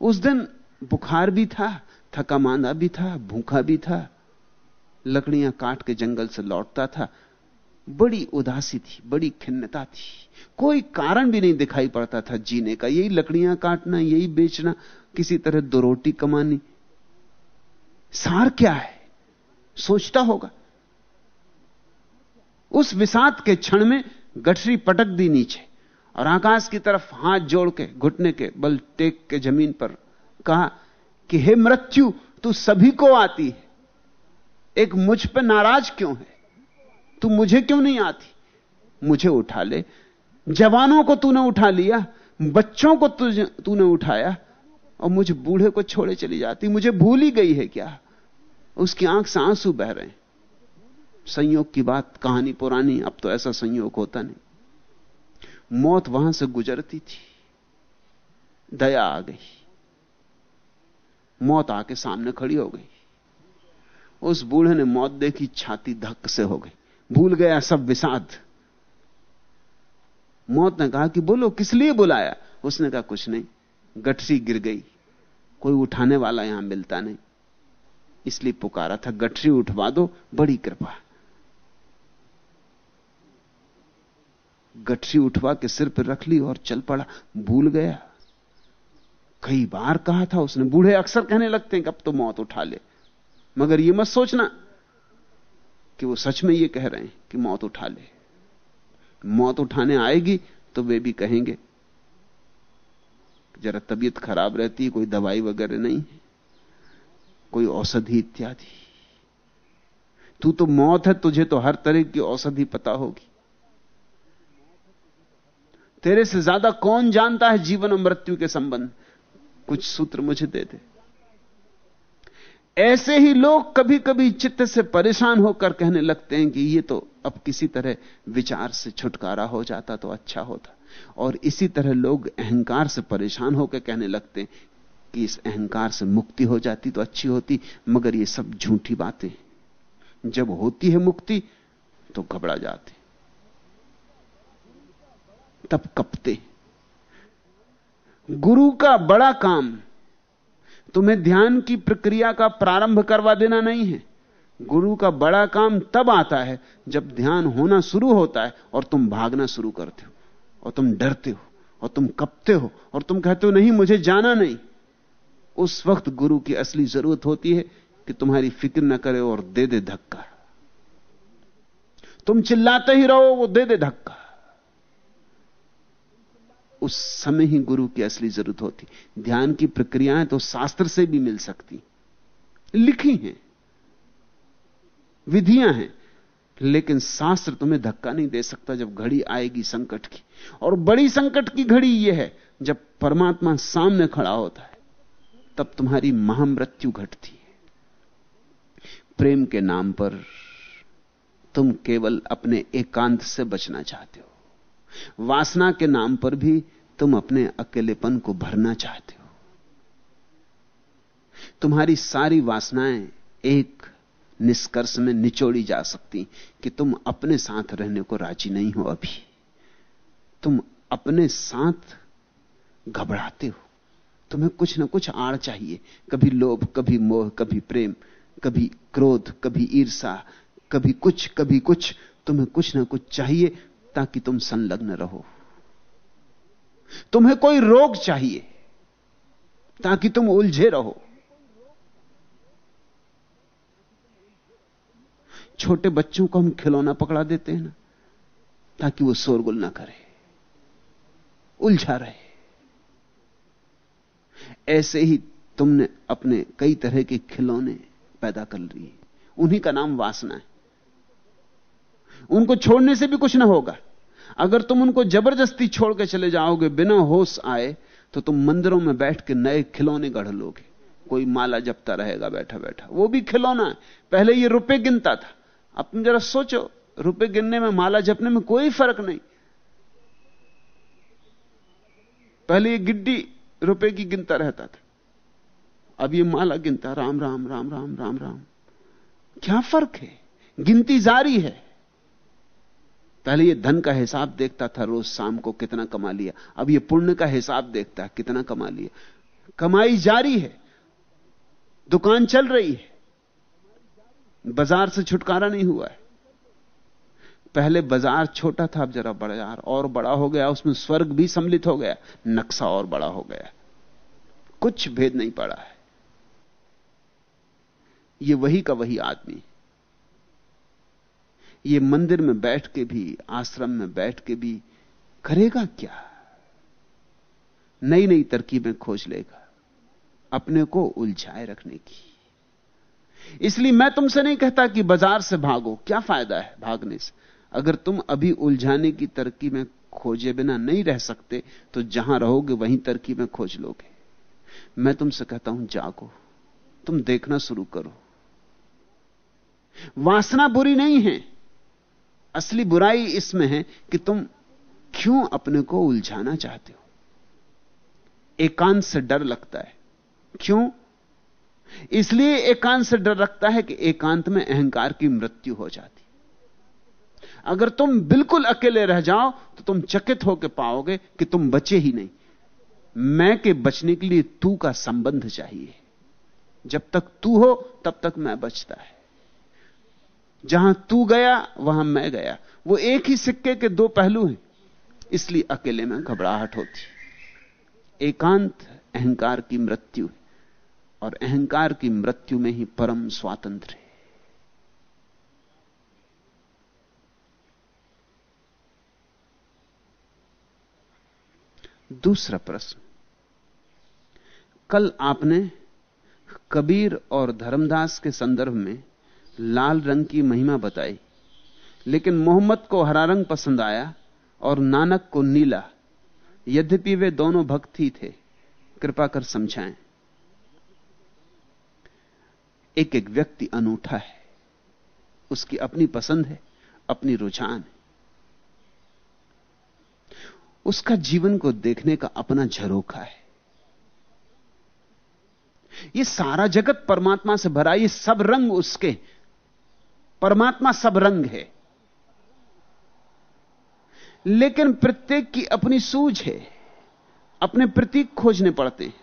उस दिन बुखार भी था, थका मांदा भी था, भूखा भी था लकड़ियाँ काट के जंगल से लौटता था। बड़ी उदासी थी, बड़ी खिन्नता थी। कोई कारण भी नहीं दिखाई पड़ता था जीने का। यही लकड़ियाँ काटना, यही बेचना, किसी तरह दो रोटी कमानी। सार क्या है? सोचता होगा। उस विषाद के क्षण में गठरी पटक दी नीचे और आकाश की तरफ़ हाथ जोड़ के, घुटने के बल टेक के ज़मीन पर कहा कि, हे मृत्यु, तू सभी को आती है। एक मुझ पे नाराज़ क्यों है? तू मुझे क्यों नहीं आती? मुझे उठा ले। जवानों को तूने उठा लिया, बच्चों को तूने उठाया, और मुझे बूढ़े को छोड़े चली जाती। मुझे भूल ही गई है क्या? उसकी आँख से आँसू बह रहे हैं। संयोग की बात कहानी पुरानी, अब तो ऐसा संयोग होता नहीं। मौत वहाँ से गुजरती थी। दया आ गई। मौत आके सामने खड़ी हो गई। उस बूढ़े ने मौत देखी, छाती धक्क से हो गई। भूल गया सब विषाद। मौत ने कहा कि बोलो, किस लिए बुलाया? उसने कहा, कुछ नहीं, गठरी गिर गई। कोई उठाने वाला यहाँ मिलता नहीं। इसलिए पुकारा था, गठरी उठवा दो, बड़ी कृपा। गठरी उठवा के सिर पर रख ली और चल पड़ा। भूल गया। कई बार कहा था उसने, बूढ़े अक्सर कहने लगते हैं कि अब तो मौत उठा ले। मगर यह मत सोचना कि वो सच में ये कह रहे हैं कि मौत उठा ले। मौत उठाने आएगी तो वे भी कहेंगे, जरा तबीयत खराब रहती कोई दवाई वगैरह नहीं कोई औषधि इत्यादि। तू तो मौत है, तुझे तो हर तरह की औषधि पता होगी। तेरे से ज़्यादा कौन जानता है जीवन और मृत्यु के संबंध? कुछ सूत्र मुझे दे दे। ऐसे ही लोग कभी कभी चित्त से परेशान होकर कहने लगते हैं कि ये तो अब किसी तरह विचार से छुटकारा हो जाता तो अच्छा होता। और इसी तरह लोग अहंकार से परेशान होकर कहने लगते हैं कि इस अहंकार से मुक्ति हो जाती तो अच्छी होती, मगर ये सब झूठी बातें जब होती है मुक्ति तो घबरा जाते तब कपते गुरु का बड़ा काम तुम्हें ध्यान की प्रक्रिया का प्रारंभ करवा देना नहीं है। गुरु का बड़ा काम तब आता है जब ध्यान होना शुरू होता है और तुम भागना शुरू करते हो और तुम डरते हो और तुम कपते हो और तुम कहते हो, नहीं, मुझे जाना नहीं। उस वक्त गुरु की असली ज़रूरत होती है कि तुम्हारी फ़िक्र ना करे और दे दे धक्का। तुम चिल्लाते ही रहो, वो दे दे धक्का। उस समय ही गुरु की असली ज़रूरत होती। ध्यान की प्रक्रियाएँ तो शास्त्र से भी मिल सकती। लिखी हैं। विधियाँ हैं। लेकिन शास्त्र तुम्हें धक्का नहीं दे सकता जब घड़ी आएगी संकट की। और बड़ी संकट की घड़ी यह है, जब परमात्मा सामने खड़ा होता है, तब तुम्हारी महामृत्यु घटती है। प्रेम के नाम पर तुम केवल अपने एकांत से बचना चाहते हो। वासना के नाम पर भी तुम अपने अकेलेपन को भरना चाहते हो। तुम्हारी सारी वासनाएँ एक निष्कर्ष में निचोड़ी जा सकती कि तुम अपने साथ रहने को राज़ी नहीं हो अभी। तुम अपने साथ घबराते हो। तुम्हें कुछ ना कुछ आड़ चाहिए। कभी लोभ, कभी मोह, कभी प्रेम, कभी क्रोध, कभी ईर्षा कभी कुछ कभी कुछ। तुम्हें कुछ ना कुछ चाहिए ताकि तुम संलग्न रहो। तुम्हें कोई रोग चाहिए ताकि तुम उलझे रहो। छोटे बच्चों को हम खिलौना पकड़ा देते हैं ना, ताकि वो शोरगुल ना करे, उलझा रहे। ऐसे ही तुमने अपने कई तरह के खिलौने पैदा कर लिए। उन्हीं का नाम वासना है। उनको छोड़ने से भी कुछ ना होगा। अगर तुम उनको ज़बरदस्ती छोड़ के चले जाओगे, बिना होश आए तो तुम मंदिरों में बैठ के नए खिलौने गढ़ लोगे। कोई माला जपता रहेगा, बैठा बैठा। वो भी खिलौना है। पहले ये रुपए गिनता था। अब तुम जरा सोचो, रुपए गिनने में, माला जपने में कोई फ़र्क नहीं। पहले ये गिड्डी रुपए की गिनता रहता था। अब ये माला गिनता, राम राम राम राम राम राम। क्या फ़र्क है? गिनती जारी है। पहले ये धन का हिसाब देखता था रोज शाम को कितना कमा लिया। अब ये पुण्य का हिसाब देखता है, कितना कमा लिया। कमाई जारी है, दुकान चल रही है, बाज़ार से छुटकारा नहीं हुआ है। पहले बाज़ार छोटा था, अब जरा बाज़ार और बड़ा हो गया, उसमें स्वर्ग भी सम्मिलित हो गया, नक्शा और बड़ा हो गया। कुछ भेद नहीं पड़ा है। ये वही का वही आदमी ये मंदिर में बैठ के भी, आश्रम में बैठ के भी करेगा क्या? नई नई तरकीबें खोज लेगा, अपने को उलझाए रखने की। इसलिए मैं तुमसे नहीं कहता कि बाज़ार से भागो, क्या फ़ायदा है भागने से? अगर तुम अभी उलझाने की तरकीबें खोजे बिना नहीं रह सकते तो जहाँ रहोगे वहीं तरकीबें खोज लोगे। मैं तुमसे कहता हूँ, जागो, तुम देखना शुरू करो। वासना बुरी नहीं है। असली बुराई इसमें है कि तुम क्यों अपने को उलझाना चाहते हो? एकांत से डर लगता है। क्यों? इसलिए एकांत से डर रखता है कि एकांत में अहंकार की मृत्यु हो जाती। अगर तुम बिल्कुल अकेले रह जाओ तो तुम चकित होकर पाओगे कि तुम बचे ही नहीं। मैं के बचने के लिए तू का संबंध चाहिए। जब तक तू हो, तब तक मैं बचता है। जहाँ तू गया, वहाँ मैं गया। वो एक ही सिक्के के दो पहलू हैं। इसलिए अकेले में घबराहट होती। एकांत अहंकार की मृत्यु है, और अहंकार की मृत्यु में ही परम स्वातंत्र है। दूसरा प्रश्न। कल आपने कबीर और धर्मदास के संदर्भ में लाल रंग की महिमा बताई। लेकिन मोहम्मद को हरा रंग पसंद आया और नानक को नीला। यद्यपि वे दोनों भक्त ही थे, कृपा कर समझाएँ। एक एक व्यक्ति अनूठा है। उसकी अपनी पसंद है, अपनी रुझान है। उसका जीवन को देखने का अपना झरोखा है। ये सारा जगत परमात्मा से भरा, ये सब रंग उसके परमात्मा सब रंग है। लेकिन प्रत्येक की अपनी सूझ है, अपने प्रतीक खोजने पड़ते हैं।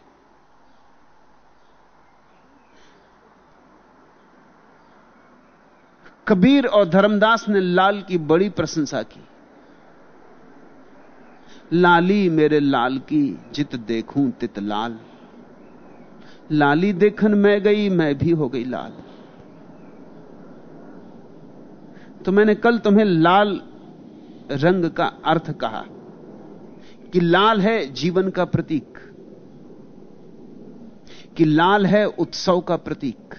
कबीर और धर्मदास ने लाल की बड़ी प्रशंसा की। लाली मेरे लाल की जित देखूँ तित लाल। लाली देखन मैं गई, मैं भी हो गई लाल। तो मैंने कल तुम्हें लाल रंग का अर्थ कहा कि लाल है जीवन का प्रतीक, कि लाल है उत्सव का प्रतीक,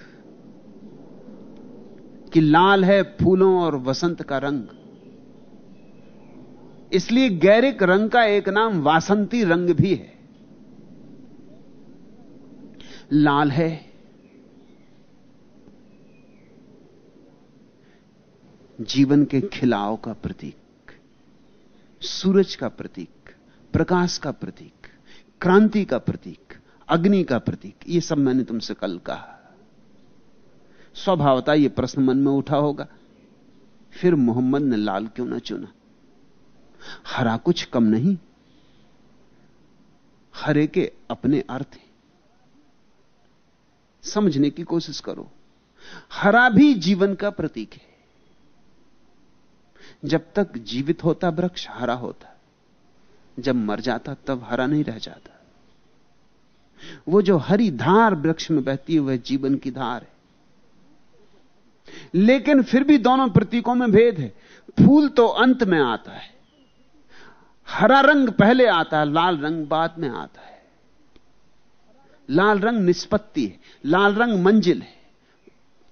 कि लाल है फूलों और वसंत का रंग। इसलिए गैरिक रंग का एक नाम वासंती रंग भी है। लाल है जीवन के खिलाव का प्रतीक, सूरज का प्रतीक, प्रकाश का प्रतीक, क्रांति का प्रतीक, अग्नि का प्रतीक, ये सब मैंने तुमसे कल कहा। स्वभावता यह प्रश्न मन में उठा होगा। फिर मोहम्मद ने लाल क्यों ना चुना? हरा कुछ कम नहीं। हरे के अपने अर्थ हैं। समझने की कोशिश करो। हरा भी जीवन का प्रतीक है। जब तक जीवित होता वृक्ष हरा होता, जब मर जाता तब हरा नहीं रह जाता। वो जो हरी धार वृक्ष में बहती है, वह जीवन की धार है। लेकिन फिर भी दोनों प्रतीकों में भेद है। फूल तो अंत में आता है, हरा रंग पहले आता है, लाल रंग बाद में आता है। लाल रंग निष्पत्ति है, लाल रंग मंजिल है,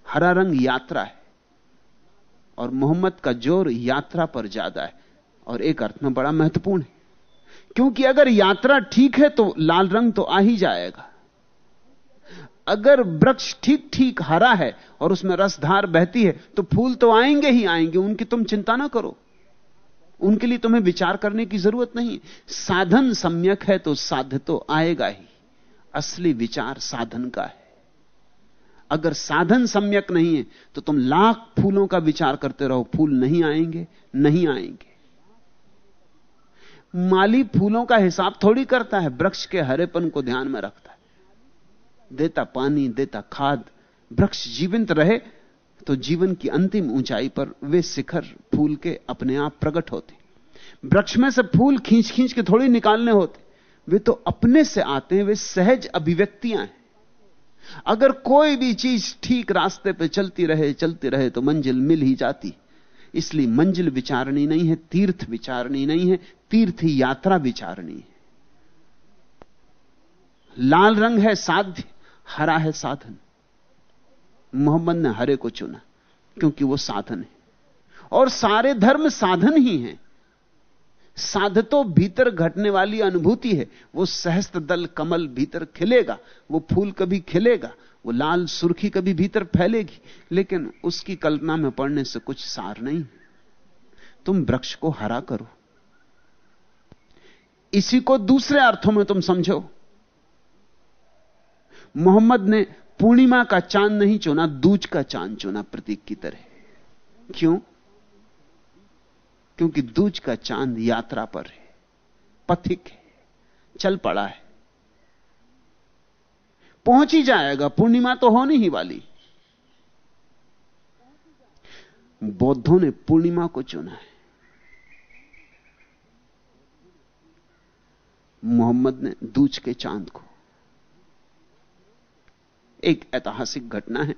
हरा रंग यात्रा है। और मोहम्मद का ज़ोर यात्रा पर ज़्यादा है। और एक अर्थ में बड़ा महत्वपूर्ण है। क्योंकि अगर यात्रा ठीक है तो लाल रंग तो आ ही जाएगा। अगर वृक्ष ठीक ठीक हरा है और उसमें रसधार बहती है तो फूल तो आएँगे ही आएँगे, उनकी तुम चिंता ना करो। उनके लिए तुम्हें विचार करने की ज़रूरत नहीं। साधन सम्यक है तो साध्य तो आएगा ही। असली विचार साधन का है। अगर साधन सम्यक नहीं है तो तुम लाख फूलों का विचार करते रहो, फूल नहीं आएँगे नहीं आएँगे। माली फूलों का हिसाब थोड़ी करता है, वृक्ष के हरेपन को ध्यान में रखता है। देता पानी, देता खाद, वृक्ष जीवंत रहे तो जीवन की अंतिम ऊंचाई पर वे शिखर फूल के अपने आप प्रकट होते। वृक्ष में से फूल खींच खींच के थोड़ी निकालने होते। वे तो अपने से आते हैं, वे सहज अभिव्यक्तियाँ हैं। अगर कोई भी चीज़ ठीक रास्ते पे चलती रहे चलती रहे तो मंजिल मिल ही जाती। इसलिए मंजिल विचारणी नहीं है, तीर्थ विचारणी नहीं है, तीर्थ यात्रा विचारणी है। लाल रंग है साध्य, हरा है साधन। मोहम्मद ने हरे को चुना, क्योंकि वो साधन है। और सारे धर्म साधन ही हैं। साध तो भीतर घटने वाली अनुभूति है, वो सहस्त्र दल कमल भीतर खिलेगा, वो फूल कभी खिलेगा, वो लाल सुर्खी कभी भीतर फैलेगी, लेकिन उसकी कल्पना में पड़ने से कुछ सार नहीं। तुम वृक्ष को हरा करो। इसी को दूसरे अर्थों में तुम समझो। मोहम्मद ने पूर्णिमा का चाँद नहीं चुना, दूज का चाँद चुना प्रतीक की तरह। क्यों? क्योंकि दूज का चाँद यात्रा पर है। पथिक है, चल पड़ा है। पहुँच ही जाएगा, पूर्णिमा तो होने ही वाली। बौद्धों ने पूर्णिमा को चुना है। मोहम्मद ने दूज के चाँद को। एक ऐतिहासिक घटना है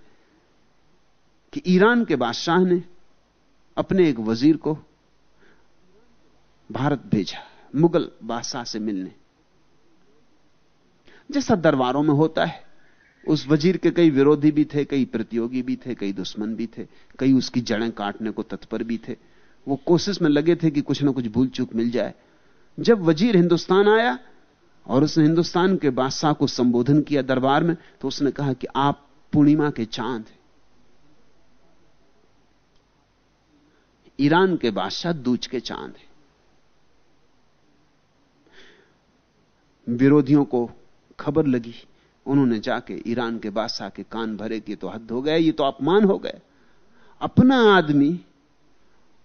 कि ईरान के बादशाह ने अपने एक वज़ीर को भारत भेजा, मुगल बादशाह से मिलने। जैसा दरबारों में होता है, उस वज़ीर के कई विरोधी भी थे, कई प्रतियोगी भी थे, कई दुश्मन भी थे, कई उसकी जड़ें काटने को तत्पर भी थे। वो कोशिश में लगे थे कि कुछ ना कुछ भूल चूक मिल जाए। जब वज़ीर हिंदुस्तान आया और उसने हिंदुस्तान के बादशाह को संबोधन किया दरबार में तो उसने कहा कि आप पूर्णिमा के चाँद हैं। ईरान के बादशाह दूज के चाँद हैं। विरोधियों को खबर लगी। उन्होंने जाके ईरान के बादशाह के कान भरे कि तो हद हो गया ये तो अपमान हो गया अपना आदमी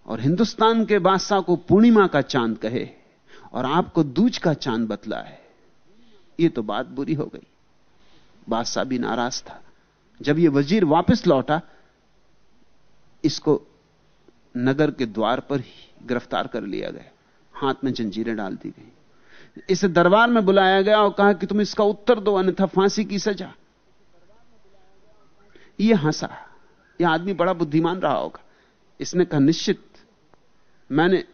और हिंदुस्तान के बादशाह को पूर्णिमा का चाँद कहे और आपको दूज का चाँद बतला है, ये तो बात बुरी हो गई। बादशाह भी नाराज़ था। जब ये वज़ीर वापस लौटा, इसको नगर के द्वार पर ही गिरफ़्तार कर लिया गया। हाथ में जंजीरें डाल दी गई। इसे दरबार में बुलाया गया और कहा कि तुम इसका उत्तर दो, अन्यथा फांसी की सजा। यह हंसा। यह आदमी बड़ा बुद्धिमान रहा होगा। इसने कहा, निश्चित। मैंने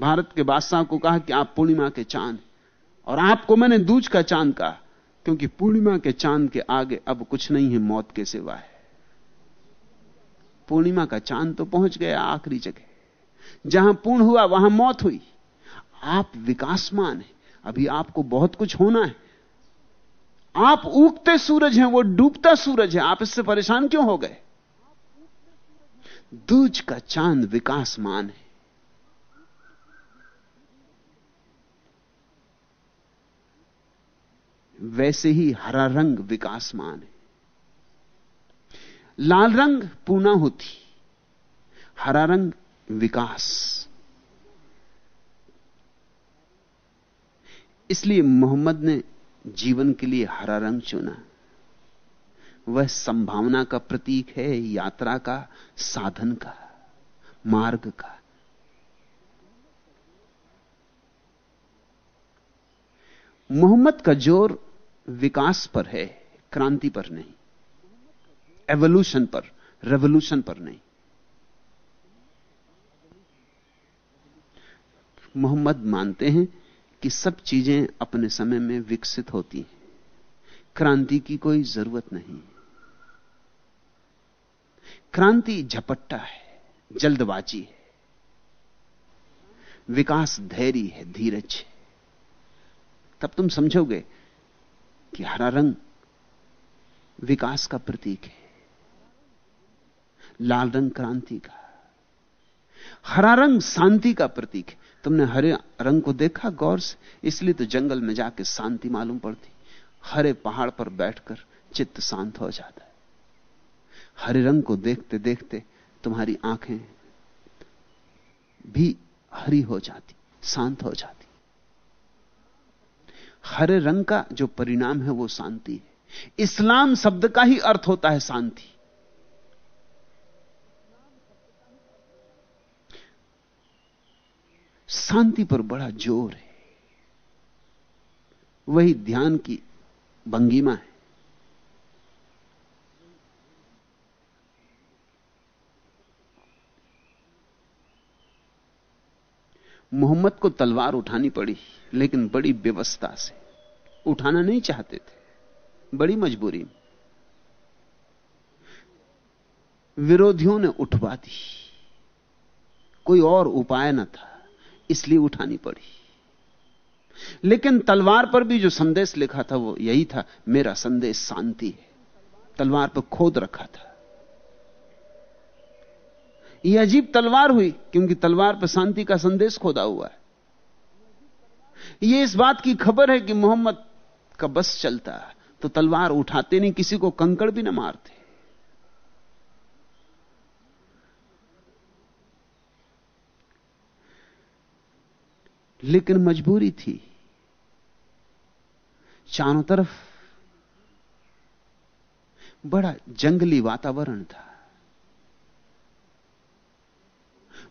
भारत के बादशाह को कहा कि आप पूर्णिमा के चाँद और आपको मैंने दूज का चाँद कहा, क्योंकि पूर्णिमा के चाँद के आगे अब कुछ नहीं है मौत के सिवा है पूर्णिमा का चाँद तो पहुँच गया आखिरी जगह। जहाँ पूर्ण हुआ, वहाँ मौत हुई। आप विकासमान हैं। अभी आपको बहुत कुछ होना है। आप उगते सूरज हैं, वो डूबता सूरज है। आप इससे परेशान क्यों हो गए? दूज का चाँद विकासमान है। वैसे ही हरा रंग विकासमान है। लाल रंग पूना होती, हरा रंग विकास। इसलिए मोहम्मद ने जीवन के लिए हरा रंग चुना। वह संभावना का प्रतीक है, यात्रा का, साधन का, मार्ग का। मोहम्मद का ज़ोर विकास पर है, क्रांति पर नहीं। एवोल्यूशन पर रेवोल्यूशन पर नहीं। मोहम्मद मानते हैं कि सब चीज़ें अपने समय में विकसित होती हैं। क्रांति की कोई ज़रूरत नहीं। क्रांति झपट्टा है, जल्दबाजी है। विकास धैर्य है, धीरज है। तब तुम समझोगे कि हरा रंग विकास का प्रतीक है। लाल रंग क्रांति का। हरा रंग शांति का प्रतीक है। तुमने हरे रंग को देखा गौर से? इसलिए तो जंगल में जाके शांति मालूम पड़ती। हरे पहाड़ पर बैठकर चित्त शांत हो जाता है। हरे रंग को देखते देखते तुम्हारी आँखें भी हरी हो जाती, शांत हो जाती। हरे रंग का जो परिणाम है वो शांति है। इस्लाम शब्द का ही अर्थ होता है शांति। शांति पर बड़ा ज़ोर है। वही ध्यान की भंगिमा है। मोहम्मद को तलवार उठानी पड़ी, लेकिन बड़ी व्यवस्था से। उठाना नहीं चाहते थे। बड़ी मजबूरी में। विरोधियों ने उठवा दी। कोई और उपाय न था। इसलिए उठानी पड़ी। लेकिन तलवार पर भी जो संदेश लिखा था, वो यही था, मेरा संदेश शांति है। तलवार पर खोद रखा था। यह अजीब तलवार हुई, क्योंकि तलवार पर शांति का संदेश खोदा हुआ है। यह इस बात की खबर है कि मोहम्मद का बस चलता है तो तलवार उठाते नहीं, किसी को कंकड़ भी ना मारते। लेकिन मजबूरी थी। चारों तरफ़ बड़ा जंगली वातावरण था।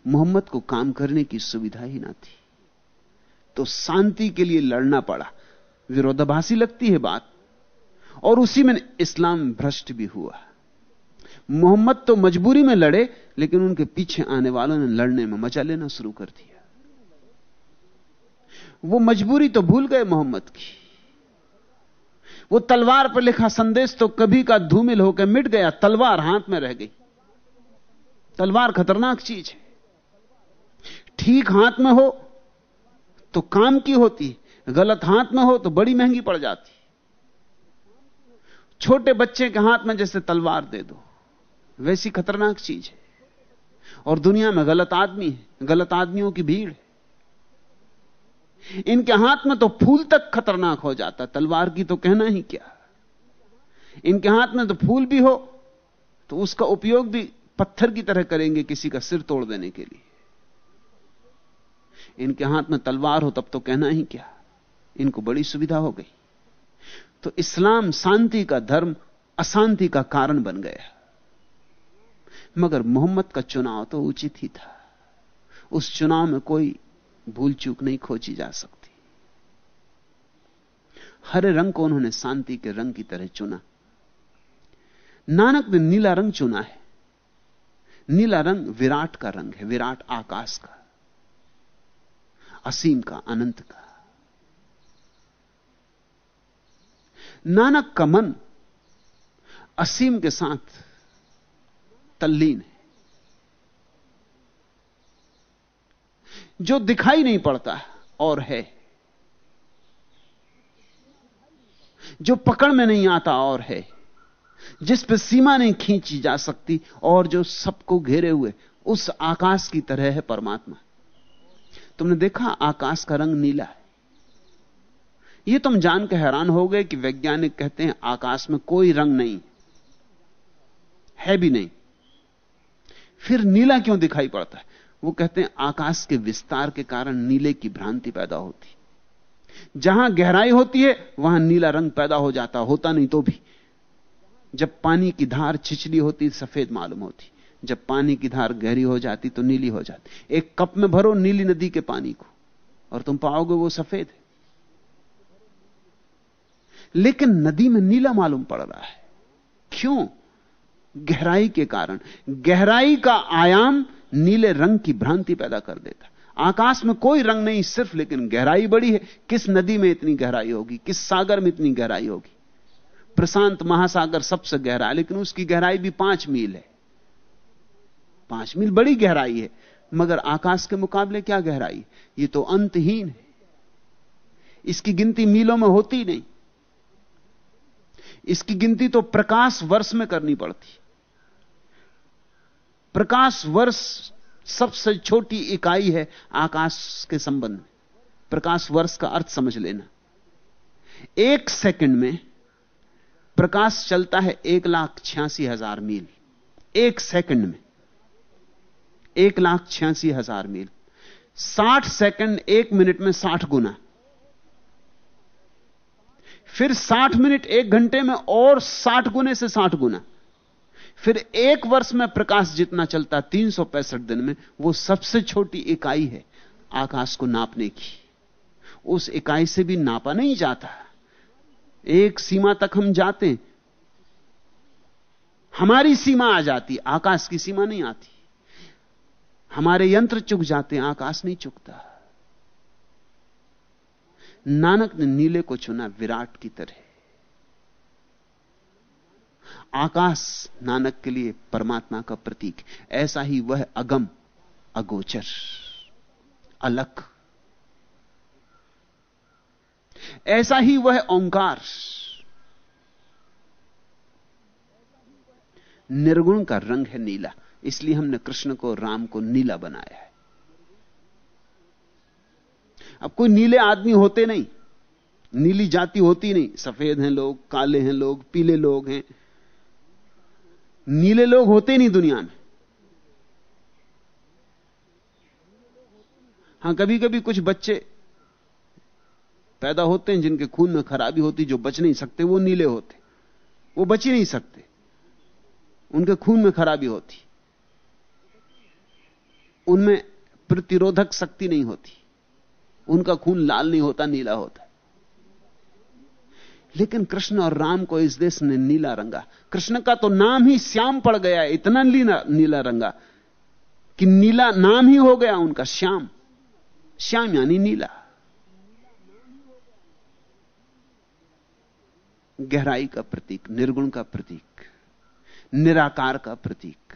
मोहम्मद को काम करने की सुविधा ही ना थी। तो शांति के लिए लड़ना पड़ा। विरोधाभासी लगती है बात। और उसी में इस्लाम भ्रष्ट भी हुआ। मोहम्मद तो मजबूरी में लड़े, लेकिन उनके पीछे आने वालों ने लड़ने में मज़ा लेना शुरू कर दिया। वो मजबूरी तो भूल गए मोहम्मद की। वो तलवार पर लिखा संदेश तो कभी का धूमिल होकर मिट गया, तलवार हाथ में रह गई। तलवार खतरनाक चीज़ है। ठीक हाथ में हो तो काम की होती, गलत हाथ में हो तो बड़ी महँगी पड़ जाती। छोटे बच्चे के हाथ में जैसे तलवार दे दो, वैसी खतरनाक चीज़ है। और दुनिया में गलत आदमी है, गलत आदमियों की भीड़ है। इनके हाथ में तो फूल तक खतरनाक हो जाता, तलवार की तो कहना ही क्या? इनके हाथ में तो फूल भी हो तो उसका उपयोग भी पत्थर की तरह करेंगे किसी का सिर तोड़ देने के लिए। इनके हाथ में तलवार हो, तब तो कहना ही क्या? इनको बड़ी सुविधा हो गई। तो इस्लाम शांति का धर्म अशांति का कारण बन गया। मगर मोहम्मद का चुनाव तो उचित ही था। उस चुनाव में कोई भूल चूक नहीं खोजी जा सकती। हरे रंग को उन्होंने शांति के रंग की तरह चुना। नानक ने नीला रंग चुना है। नीला रंग विराट का रंग है, विराट आकाश का, असीम का, अनंत का। नानक का मन असीम के साथ तल्लीन है। जो दिखाई नहीं पड़ता और है। जो पकड़ में नहीं आता और है। जिस पर सीमा नहीं खींची जा सकती और जो सबको घेरे हुए, उस आकाश की तरह है परमात्मा। तुमने देखा आकाश का रंग नीला है। यह तुम जान के हैरान हो गए कि वैज्ञानिक कहते हैं आकाश में कोई रंग नहीं, है भी नहीं। फिर नीला क्यों दिखाई पड़ता है? वो कहते हैं, आकाश के विस्तार के कारण नीले की भ्रांति पैदा होती। जहाँ गहराई होती है, वहाँ नीला रंग पैदा हो जाता, होता नहीं तो भी। जब पानी की धार छिछली होती, सफ़ेद मालूम होती। जब पानी की धार गहरी हो जाती तो नीली हो जाती। एक कप में भरो नीली नदी के पानी को, और तुम पाओगे वो सफ़ेद है। लेकिन नदी में नीला मालूम पड़ रहा है। क्यों? गहराई के कारण। गहराई का आयाम नीले रंग की भ्रांति पैदा कर देता आकाश में कोई रंग नहीं, सिर्फ़ लेकिन गहराई बड़ी है। किस नदी में इतनी गहराई होगी? किस सागर में इतनी गहराई होगी? प्रशांत महासागर सबसे गहरा है, लेकिन उसकी गहराई भी पाँच मील है। पाँच मील बड़ी गहराई है, मगर आकाश के मुकाबले क्या गहराई? ये तो अंतहीन है। इसकी गिनती मीलों में होती नहीं। इसकी गिनती तो प्रकाश वर्ष में करनी पड़ती। प्रकाश वर्ष सबसे छोटी इकाई है आकाश के संबंध में। प्रकाश वर्ष का अर्थ समझ लेना। एक सेकंड में प्रकाश चलता है एक लाख छियासी हज़ार मील। एक सेकंड में एक लाख छियासी हज़ार मील। साठ सेकंड एक मिनट में साठ गुना। फिर साठ मिनट एक घंटे में और साठ गुने से साठ गुना। फिर एक वर्ष में प्रकाश जितना चलता तीन सौ पैंसठ दिन में, वो सबसे छोटी इकाई है। आकाश को नापने की। उस इकाई से भी नापा नहीं जाता। एक सीमा तक हम जाते हमारी सीमा आ जाती, आकाश की सीमा नहीं आती। हमारे यंत्र चुक जाते, आकाश नहीं चुकता। नानक ने नीले को चुना, विराट की तरह। आकाश नानक के लिए परमात्मा का प्रतीक। ऐसा ही वह अगम, अगोचर अलग ऐसा ही वह ओंकार, निर्गुण का रंग है नीला। इसलिए हमने कृष्ण को राम को नीला बनाया है। अब कोई नीले आदमी होते नहीं। नीली जाति होती नहीं। सफ़ेद हैं लोग, काले हैं लोग, पीले लोग हैं। नीले लोग होते नहीं दुनिया में। हाँ कभी कभी कुछ बच्चे पैदा होते हैं जिनके खून में खराबी होती जो बच नहीं सकते, वो नीले होते। वो बच ही नहीं सकते। उनके खून में खराबी होती। उनमें प्रतिरोधक शक्ति नहीं होती। उनका खून लाल नहीं होता, नीला होता। लेकिन कृष्ण और राम को इस देश ने नीला रंगा। कृष्ण का तो नाम ही श्याम पड़ गया इतना नीला नीला रंगा कि नीला नाम ही हो गया उनका, श्याम। श्याम यानी नीला। गहराई का प्रतीक, निर्गुण का प्रतीक, निराकार का प्रतीक,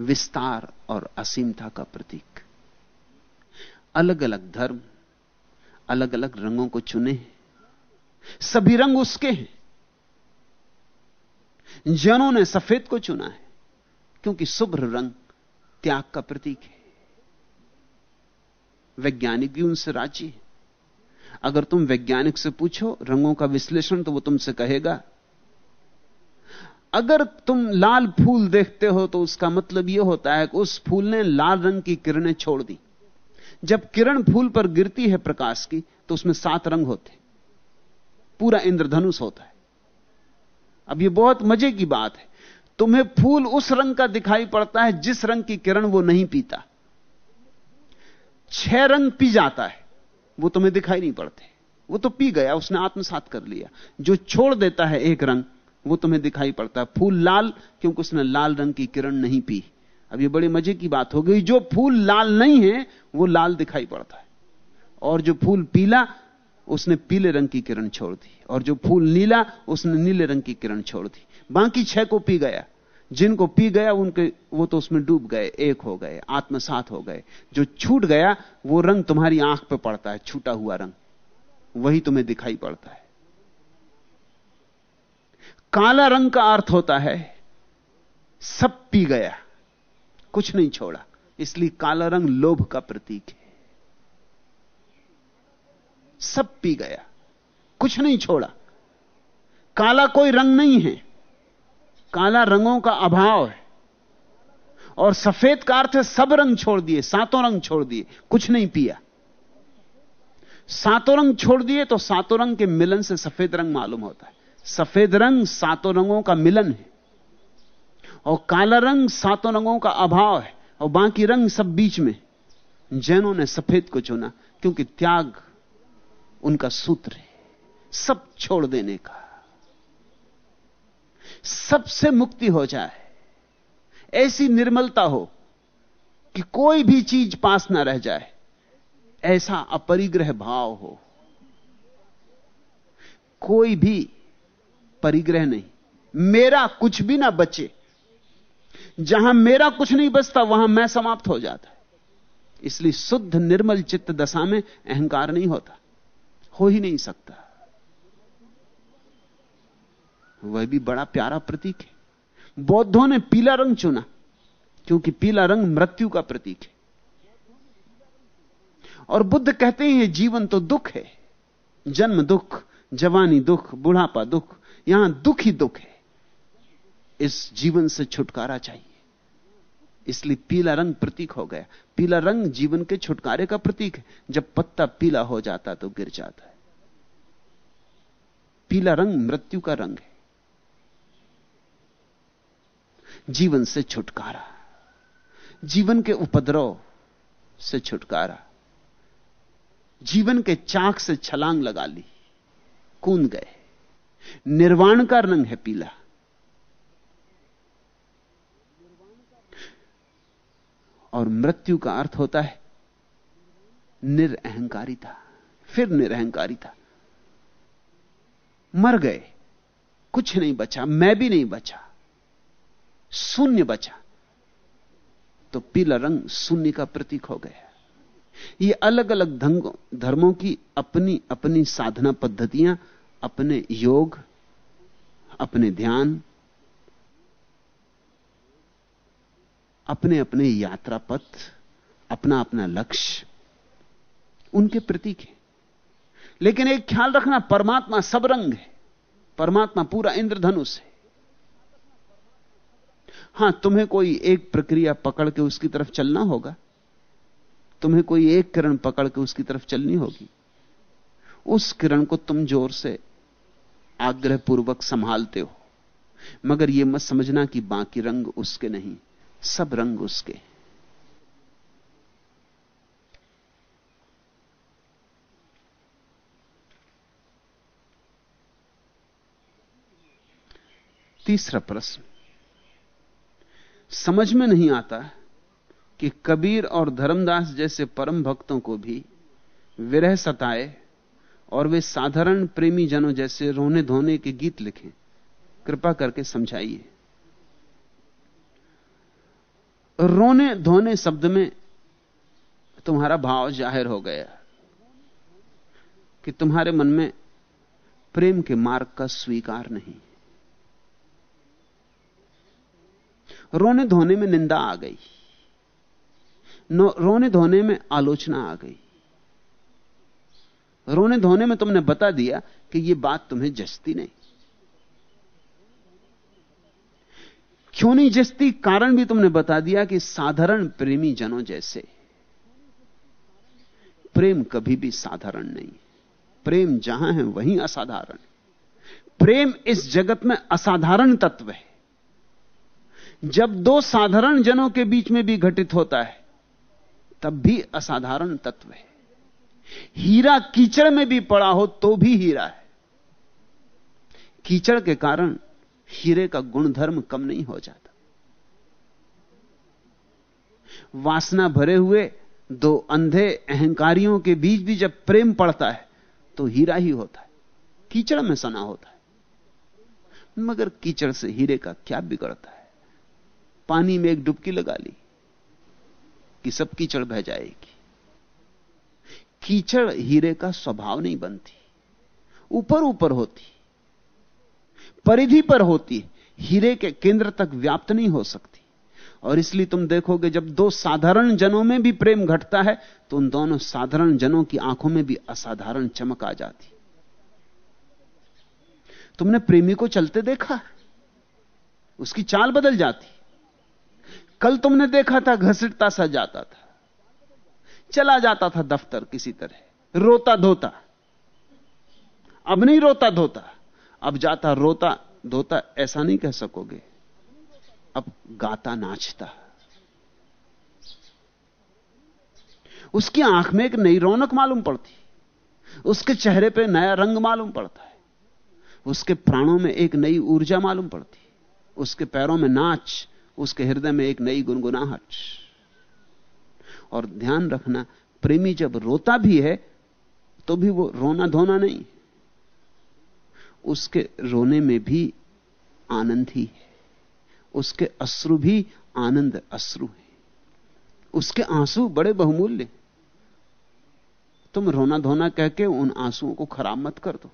विस्तार और असीमता का प्रतीक। अलग अलग धर्म अलग अलग रंगों को चुने हैं। सभी रंग उसके हैं। जनों ने सफ़ेद को चुना है, क्योंकि शुभ्र रंग त्याग का प्रतीक है। वैज्ञानिक भी उनसे राज़ी है। अगर तुम वैज्ञानिक से पूछो, रंगों का विश्लेषण तो वो तुमसे कहेगा। अगर तुम लाल फूल देखते हो तो उसका मतलब यह होता है कि उस फूल ने लाल रंग की किरणें छोड़ दी। जब किरण फूल पर गिरती है प्रकाश की तो उसमें सात रंग होते पूरा इंद्रधनुष होता है। अब यह बहुत मज़े की बात है। तुम्हें फूल उस रंग का दिखाई पड़ता है जिस रंग की किरण वो नहीं पीता। छह रंग पी जाता है, वो तुम्हें दिखाई नहीं पड़ते। वो तो पी गया, उसने आत्मसात कर लिया। जो छोड़ देता है एक रंग, वो तुम्हें दिखाई पड़ता है। फूल लाल, क्योंकि उसने लाल रंग की किरण नहीं पी। अब ये बड़े मज़े की बात हो गई। जो फूल लाल नहीं है, वो लाल दिखाई पड़ता है। और जो फूल पीला, उसने पीले रंग की किरण छोड़ दी। और जो फूल नीला, उसने नीले रंग की किरण छोड़ दी। बाकी छह को पी गया। जिनको पी गया, उनके, वो तो उसमें डूब गए, एक हो गए, आत्मसात हो गए। जो छूट गया, वो रंग तुम्हारी आँख पे पड़ता है, छूटा हुआ रंग। वही तुम्हें दिखाई पड़ता है। काला रंग का अर्थ होता है, सब पी गया। कुछ नहीं छोड़ा। इसलिए काला रंग लोभ का प्रतीक है। सब पी गया। कुछ नहीं छोड़ा। काला कोई रंग नहीं है। काला रंगों का अभाव है। और सफ़ेद का अर्थ सब रंग छोड़ दिए, सातों रंग छोड़ दिए, कुछ नहीं पिया। सातों रंग छोड़ दिए तो सातों रंग के मिलन से सफ़ेद रंग मालूम होता है। सफ़ेद रंग सातों रंगों का मिलन है। और काला रंग सातों रंगों का अभाव है और बाकी रंग सब बीच में। जैनों ने सफ़ेद को चुना, क्योंकि त्याग उनका सूत्र है, सब छोड़ देने का। सबसे मुक्ति हो जाए, ऐसी निर्मलता हो कि कोई भी चीज़ पास ना रह जाए, ऐसा अपरिग्रह भाव हो। कोई भी परिग्रह नहीं, मेरा कुछ भी ना बचे जहाँ मेरा कुछ नहीं बचता, वहाँ मैं समाप्त हो जाता। इसलिए शुद्ध निर्मल चित्त दशा में अहंकार नहीं होता। हो ही नहीं सकता। वह भी बड़ा प्यारा प्रतीक है। बौद्धों ने पीला रंग चुना, क्योंकि पीला रंग मृत्यु का प्रतीक है। और बुद्ध कहते हैं जीवन तो दुख है। जन्म दुख, जवानी दुख, बुढ़ापा दुख, यहाँ दुख ही दुख है। इस जीवन से छुटकारा चाहिए। इसलिए पीला रंग प्रतीक हो गया। पीला रंग जीवन के छुटकारे का प्रतीक है। जब पत्ता पीला हो जाता तो गिर जाता है। पीला रंग मृत्यु का रंग है। जीवन से छुटकारा। जीवन के उपद्रव से छुटकारा। जीवन के चाक से छलांग लगा ली। कूद गए। निर्वाण का रंग है पीला। और मृत्यु का अर्थ होता है निरअहकारिता। फिर निरअहकारिता। मर गए, कुछ नहीं बचा, मैं भी नहीं बचा, शून्य बचा तो पीला रंग शून्य का प्रतीक हो गया। ये अलग अलग धंगों, धर्मों की अपनी अपनी साधना पद्धतियाँ, अपने योग, अपने ध्यान अपने अपने यात्रा पथ अपना अपना लक्ष्य उनके प्रतीक है। लेकिन एक ख्याल रखना, परमात्मा सब रंग है। परमात्मा पूरा इंद्रधनुष है। हाँ, तुम्हें कोई एक प्रक्रिया पकड़ के उसकी तरफ़ चलना होगा? तुम्हें कोई एक किरण पकड़ के उसकी तरफ़ चलनी होगी? उस किरण को तुम ज़ोर से आग्रहपूर्वक संभालते हो। मगर यह मत समझना कि बाकी रंग उसके नहीं। सब रंग उसके। तीसरा प्रश्न। समझ में नहीं आता कि कबीर और धर्मदास जैसे परम भक्तों को भी विरह सताए और वे साधारण प्रेमी जनों जैसे रोने धोने के गीत लिखें। कृपा करके समझाइए। रोने धोने शब्द में तुम्हारा भाव ज़ाहिर हो गया कि तुम्हारे मन में प्रेम के मार्ग का स्वीकार नहीं। रोने धोने में निंदा आ गई। रोने धोने में आलोचना आ गई। रोने धोने में तुमने बता दिया कि यह बात तुम्हें जचती नहीं। क्यों नहीं जचती कारण भी तुमने बता दिया कि साधारण प्रेमी जनों जैसे? प्रेम कभी भी साधारण नहीं। प्रेम जहाँ है, वहीं असाधारण। प्रेम इस जगत में असाधारण तत्व है। जब दो साधारण जनों के बीच में भी घटित होता है, तब भी असाधारण तत्व है। हीरा कीचड़ में भी पड़ा हो तो भी हीरा है। कीचड़ के कारण हीरे का गुणधर्म कम नहीं हो जाता। वासना भरे हुए दो अंधे अहंकारियों के बीच भी जब प्रेम पड़ता है तो हीरा ही होता है। कीचड़ में सना होता है। मगर कीचड़ से हीरे का क्या बिगड़ता है? पानी में एक डुबकी लगा ली कि सब कीचड़ बह जाएगी। कीचड़ हीरे का स्वभाव नहीं बनती। ऊपर ऊपर होती। परिधि पर होती है। हीरे के केंद्र तक व्याप्त नहीं हो सकती। और इसलिए तुम देखोगे जब दो साधारण जनों में भी प्रेम घटता है तो उन दोनों साधारण जनों की आँखों में भी असाधारण चमक आ जाती तुमने प्रेमी को चलते देखा? उसकी चाल बदल जाती। कल तुमने देखा था, घसीटता सा जाता था। चला जाता था दफ्तर किसी तरह। रोता धोता। अब नहीं रोता धोता। अब जाता, रोता, धोता, ऐसा नहीं कह सकोगे। अब गाता, नाचता। उसकी आँख में एक नई रौनक मालूम पड़ती। उसके चेहरे पे नया रंग मालूम पड़ता है। उसके प्राणों में एक नई ऊर्जा मालूम पड़ती। उसके पैरों में नाच, उसके हृदय में एक नई गुनगुनाहट। और ध्यान रखना, प्रेमी जब रोता भी है तो भी वो रोना धोना नहीं। उसके रोने में भी आनंद ही है। उसके अश्रु भी आनंद अश्रु है। उसके आँसू बड़े बहुमूल्य तुम रोना धोना कह के उन आंसुओं को खराब मत कर दो।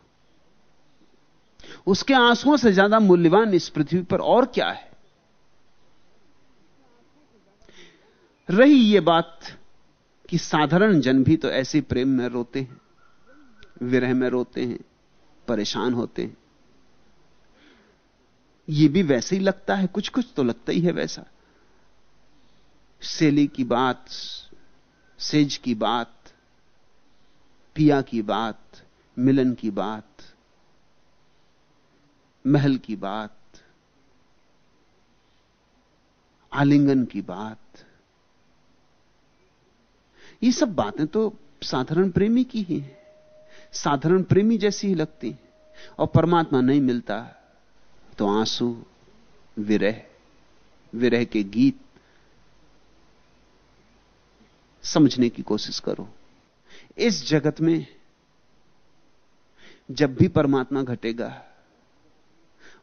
उसके आंसुओं से ज़्यादा मूल्यवान इस पृथ्वी पर और क्या है? रही यह बात कि साधारण जन भी तो ऐसे प्रेम में रोते हैं, विरह में रोते हैं परेशान होते हैं। यह भी वैसे ही लगता है कुछ कुछ तो लगता ही है वैसा। सेली की बात, सेज की बात, पिया की बात, मिलन की बात, महल की बात, आलिंगन की बात। ये सब बातें तो साधारण प्रेमी की ही हैं। साधारण प्रेमी जैसी ही लगती और परमात्मा नहीं मिलता तो आँसू विरह विरह के गीत समझने की कोशिश करो। इस जगत में जब भी परमात्मा घटेगा,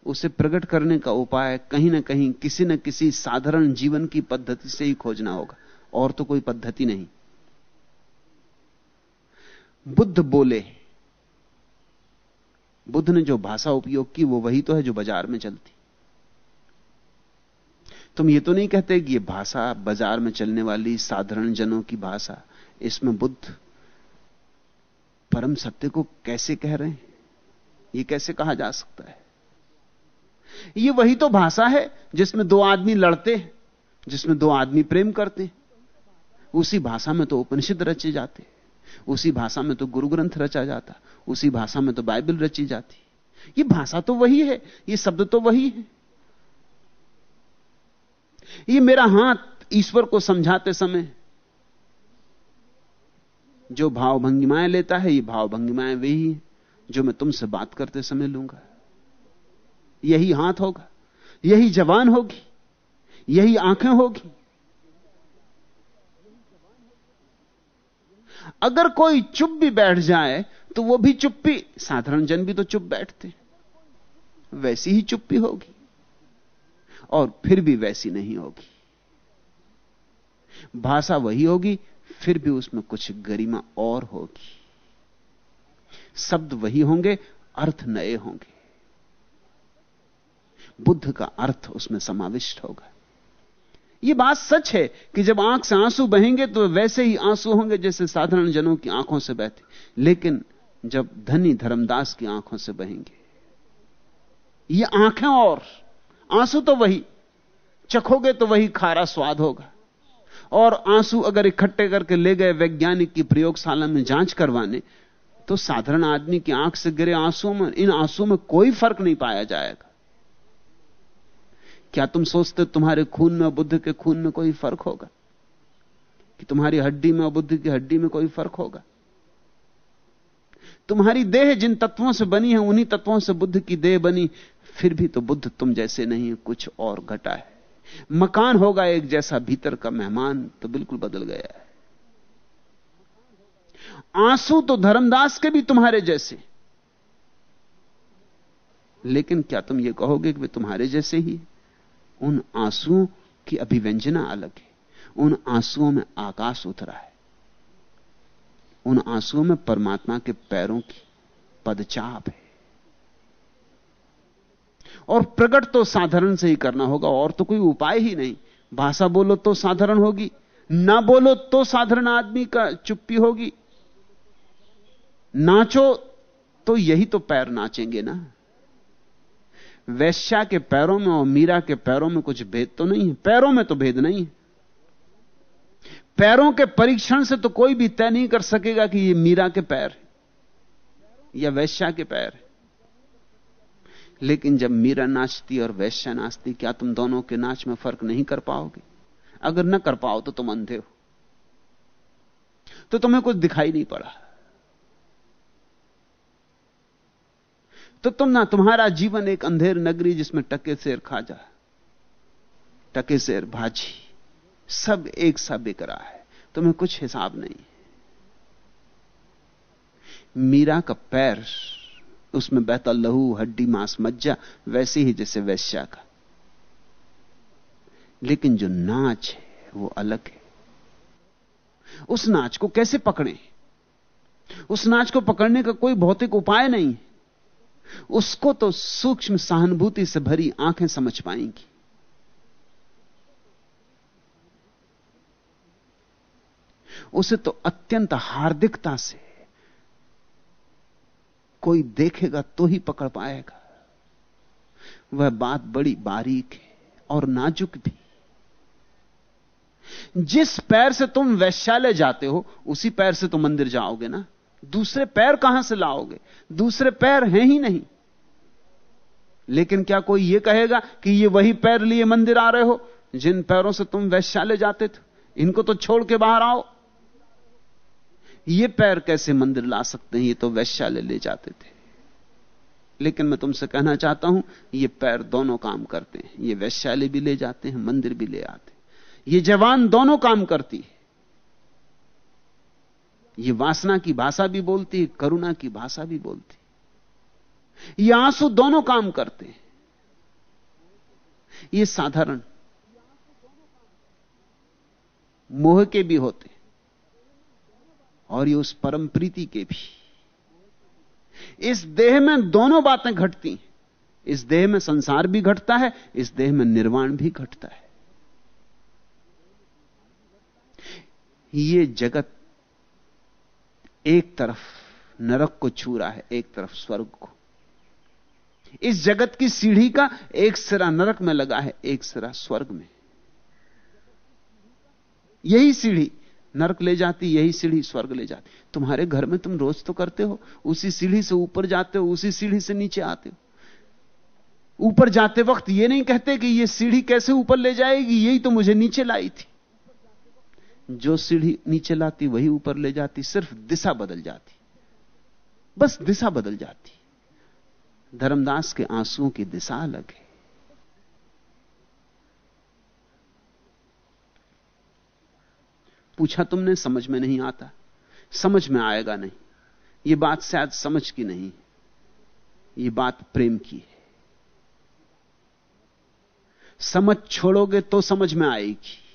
उसे प्रकट करने का उपाय कहीं ना कहीं किसी न किसी साधारण जीवन की पद्धति से ही खोजना होगा, और तो कोई पद्धति नहीं। बुद्ध बोले बुद्ध ने जो भाषा उपयोग की, वो वही तो है जो बाज़ार में चलती। तुम ये तो नहीं कहते कि ये भाषा बाज़ार में चलने वाली साधारण जनों की भाषा, इसमें बुद्ध परम सत्य को कैसे कह रहे हैं? ये कैसे कहा जा सकता है? ये वही तो भाषा है जिसमें दो आदमी लड़ते हैं, जिसमें दो आदमी प्रेम करते हैं। उसी भाषा में तो उपनिषद रचे जाते उसी भाषा में तो गुरु ग्रंथ रचा जाता, उसी भाषा में तो बाइबल रची जाती। ये भाषा तो वही है, ये शब्द तो वही है। ये मेरा हाथ ईश्वर को समझाते समय जो भाव भंगिमाएँ लेता है, ये भाव भंगिमाएँ वही है, जो मैं तुमसे बात करते समय लूँगा। यही हाथ होगा, यही जवान होगी, यही आँखें होगी अगर कोई चुप भी बैठ जाए तो वो भी चुप्पी साधारण जन भी तो चुप बैठते वैसी ही चुप्पी होगी, और फिर भी वैसी नहीं होगी। भाषा वही होगी, फिर भी उसमें कुछ गरिमा और होगी। शब्द वही होंगे, अर्थ नए होंगे। बुद्ध का अर्थ उसमें समाविष्ट होगा। यह बात सच है कि जब आँख से आँसू बहेंगे तो वैसे ही आँसू होंगे जैसे साधारण जनों की आँखों से बहते। लेकिन जब धनी धर्मदास की आँखों से बहेंगे, ये आँखें और, आँसू तो वही, चखोगे तो वही खारा स्वाद होगा। और आँसू अगर इकट्ठे करके ले गए वैज्ञानिक की प्रयोगशाला में जाँच करवाने तो साधारण आदमी की आँख से गिरे आँसू में, इन आँसू में कोई फ़र्क नहीं पाया जाएगा। क्या तुम सोचते तुम्हारे खून में बुद्ध के खून में कोई फ़र्क होगा? कि तुम्हारी हड्डी में और बुद्ध की हड्डी में कोई फ़र्क होगा? तुम्हारी देह जिन तत्वों से बनी है, उन्हीं तत्वों से बुद्ध की देह बनी, फिर भी तो बुद्ध तुम जैसे नहीं है, कुछ और घटा है। मकान होगा एक जैसा, भीतर का मेहमान तो बिल्कुल बदल गया है। आँसू तो धर्मदास के भी तुम्हारे जैसे। लेकिन क्या तुम ये कहोगे कि वे तुम्हारे जैसे ही? उन आंसुओं की अभिव्यंजना अलग है। उन आंसुओं में आकाश उतरा है। उन आंसुओं में परमात्मा के पैरों की पदचाप है। और प्रकट तो साधारण से ही करना होगा, और तो कोई उपाय ही नहीं। भाषा बोलो तो साधारण होगी, ना बोलो तो साधारण आदमी का चुप्पी होगी। नाचो तो यही तो पैर नाचेंगे ना। वैश्या के पैरों में और मीरा के पैरों में कुछ भेद तो नहीं है? पैरों में तो भेद नहीं है। पैरों के परीक्षण से तो कोई भी तय नहीं कर सकेगा कि ये मीरा के पैर है या वैश्या के पैर है। लेकिन जब मीरा नाचती और वैश्या नाचती, क्या तुम दोनों के नाच में फ़र्क नहीं कर पाओगे? अगर न कर पाओ तो तुम अंधे हो। तो तुम्हें कुछ दिखाई नहीं पड़ा। तो तुम ना तुम्हारा जीवन एक अंधेर नगरी जिसमें टके शेर खाजा टके शेर भाजी, सब एक सा बिक रहा है, तुम्हें कुछ हिसाब नहीं मीरा का पैर, उसमें बहता लहू, हड्डी, मांस मज्जा, वैसे ही जैसे वैश्या का। लेकिन जो नाच है, वो अलग है। उस नाच को कैसे पकड़ें? उस नाच को पकड़ने का कोई भौतिक उपाय नहीं उसको तो सूक्ष्म सहानुभूति से भरी आँखें समझ पाएँगी। उसे तो अत्यंत हार्दिकता से कोई देखेगा तो ही पकड़ पाएगा। वह बात बड़ी बारीक है और नाजुक भी। जिस पैर से तुम वैश्यालय जाते हो, उसी पैर से तुम मंदिर जाओगे ना? दूसरे पैर कहाँ से लाओगे? दूसरे पैर हैं ही नहीं। लेकिन क्या कोई यह कहेगा कि ये वही पैर लिए मंदिर आ रहे हो? जिन पैरों से तुम वैश्यालय जाते थे, इनको तो छोड़ के बाहर आओ। ये पैर कैसे मंदिर ला सकते हैं? ये तो वैश्यालय ले जाते थे। लेकिन मैं तुमसे कहना चाहता हूँ, ये पैर दोनों काम करते हैं। ये वैश्यालय भी ले जाते हैं, मंदिर भी ले आते हैं। ये जवान दोनों काम करती है। ये वासना की भाषा भी बोलती करुणा की भाषा भी बोलती ये आँसू दोनों काम करते हैं। ये साधारण। मोह के भी होते और ये उस परम प्रीति के भी। इस देह में दोनों बातें घटती इस देह में संसार भी घटता है, इस देह में निर्वाण भी घटता है। ये जगत एक तरफ़ नरक को छू रहा है, एक तरफ़ स्वर्ग को। इस जगत की सीढ़ी का एक सिरा नरक में लगा है, एक सिरा स्वर्ग में। यही सीढ़ी नरक ले जाती, यही सीढ़ी स्वर्ग ले जाती। तुम्हारे घर में तुम रोज तो करते हो, उसी सीढ़ी से ऊपर जाते हो, उसी सीढ़ी से नीचे आते हो। ऊपर जाते वक्त ये नहीं कहते कि ये सीढ़ी कैसे ऊपर ले जाएगी, यही तो मुझे नीचे लाई थी। जो सीढ़ी नीचे लाती, वही ऊपर ले जाती, सिर्फ़ दिशा बदल जाती। बस दिशा बदल जाती। धर्मदास के आंसुओं की दिशा अलग है। पूछा तुमने, समझ में नहीं आता। समझ में आएगा नहीं। यह बात शायद समझ की नहीं। यह बात प्रेम की है। समझ छोड़ोगे तो समझ में आएगी।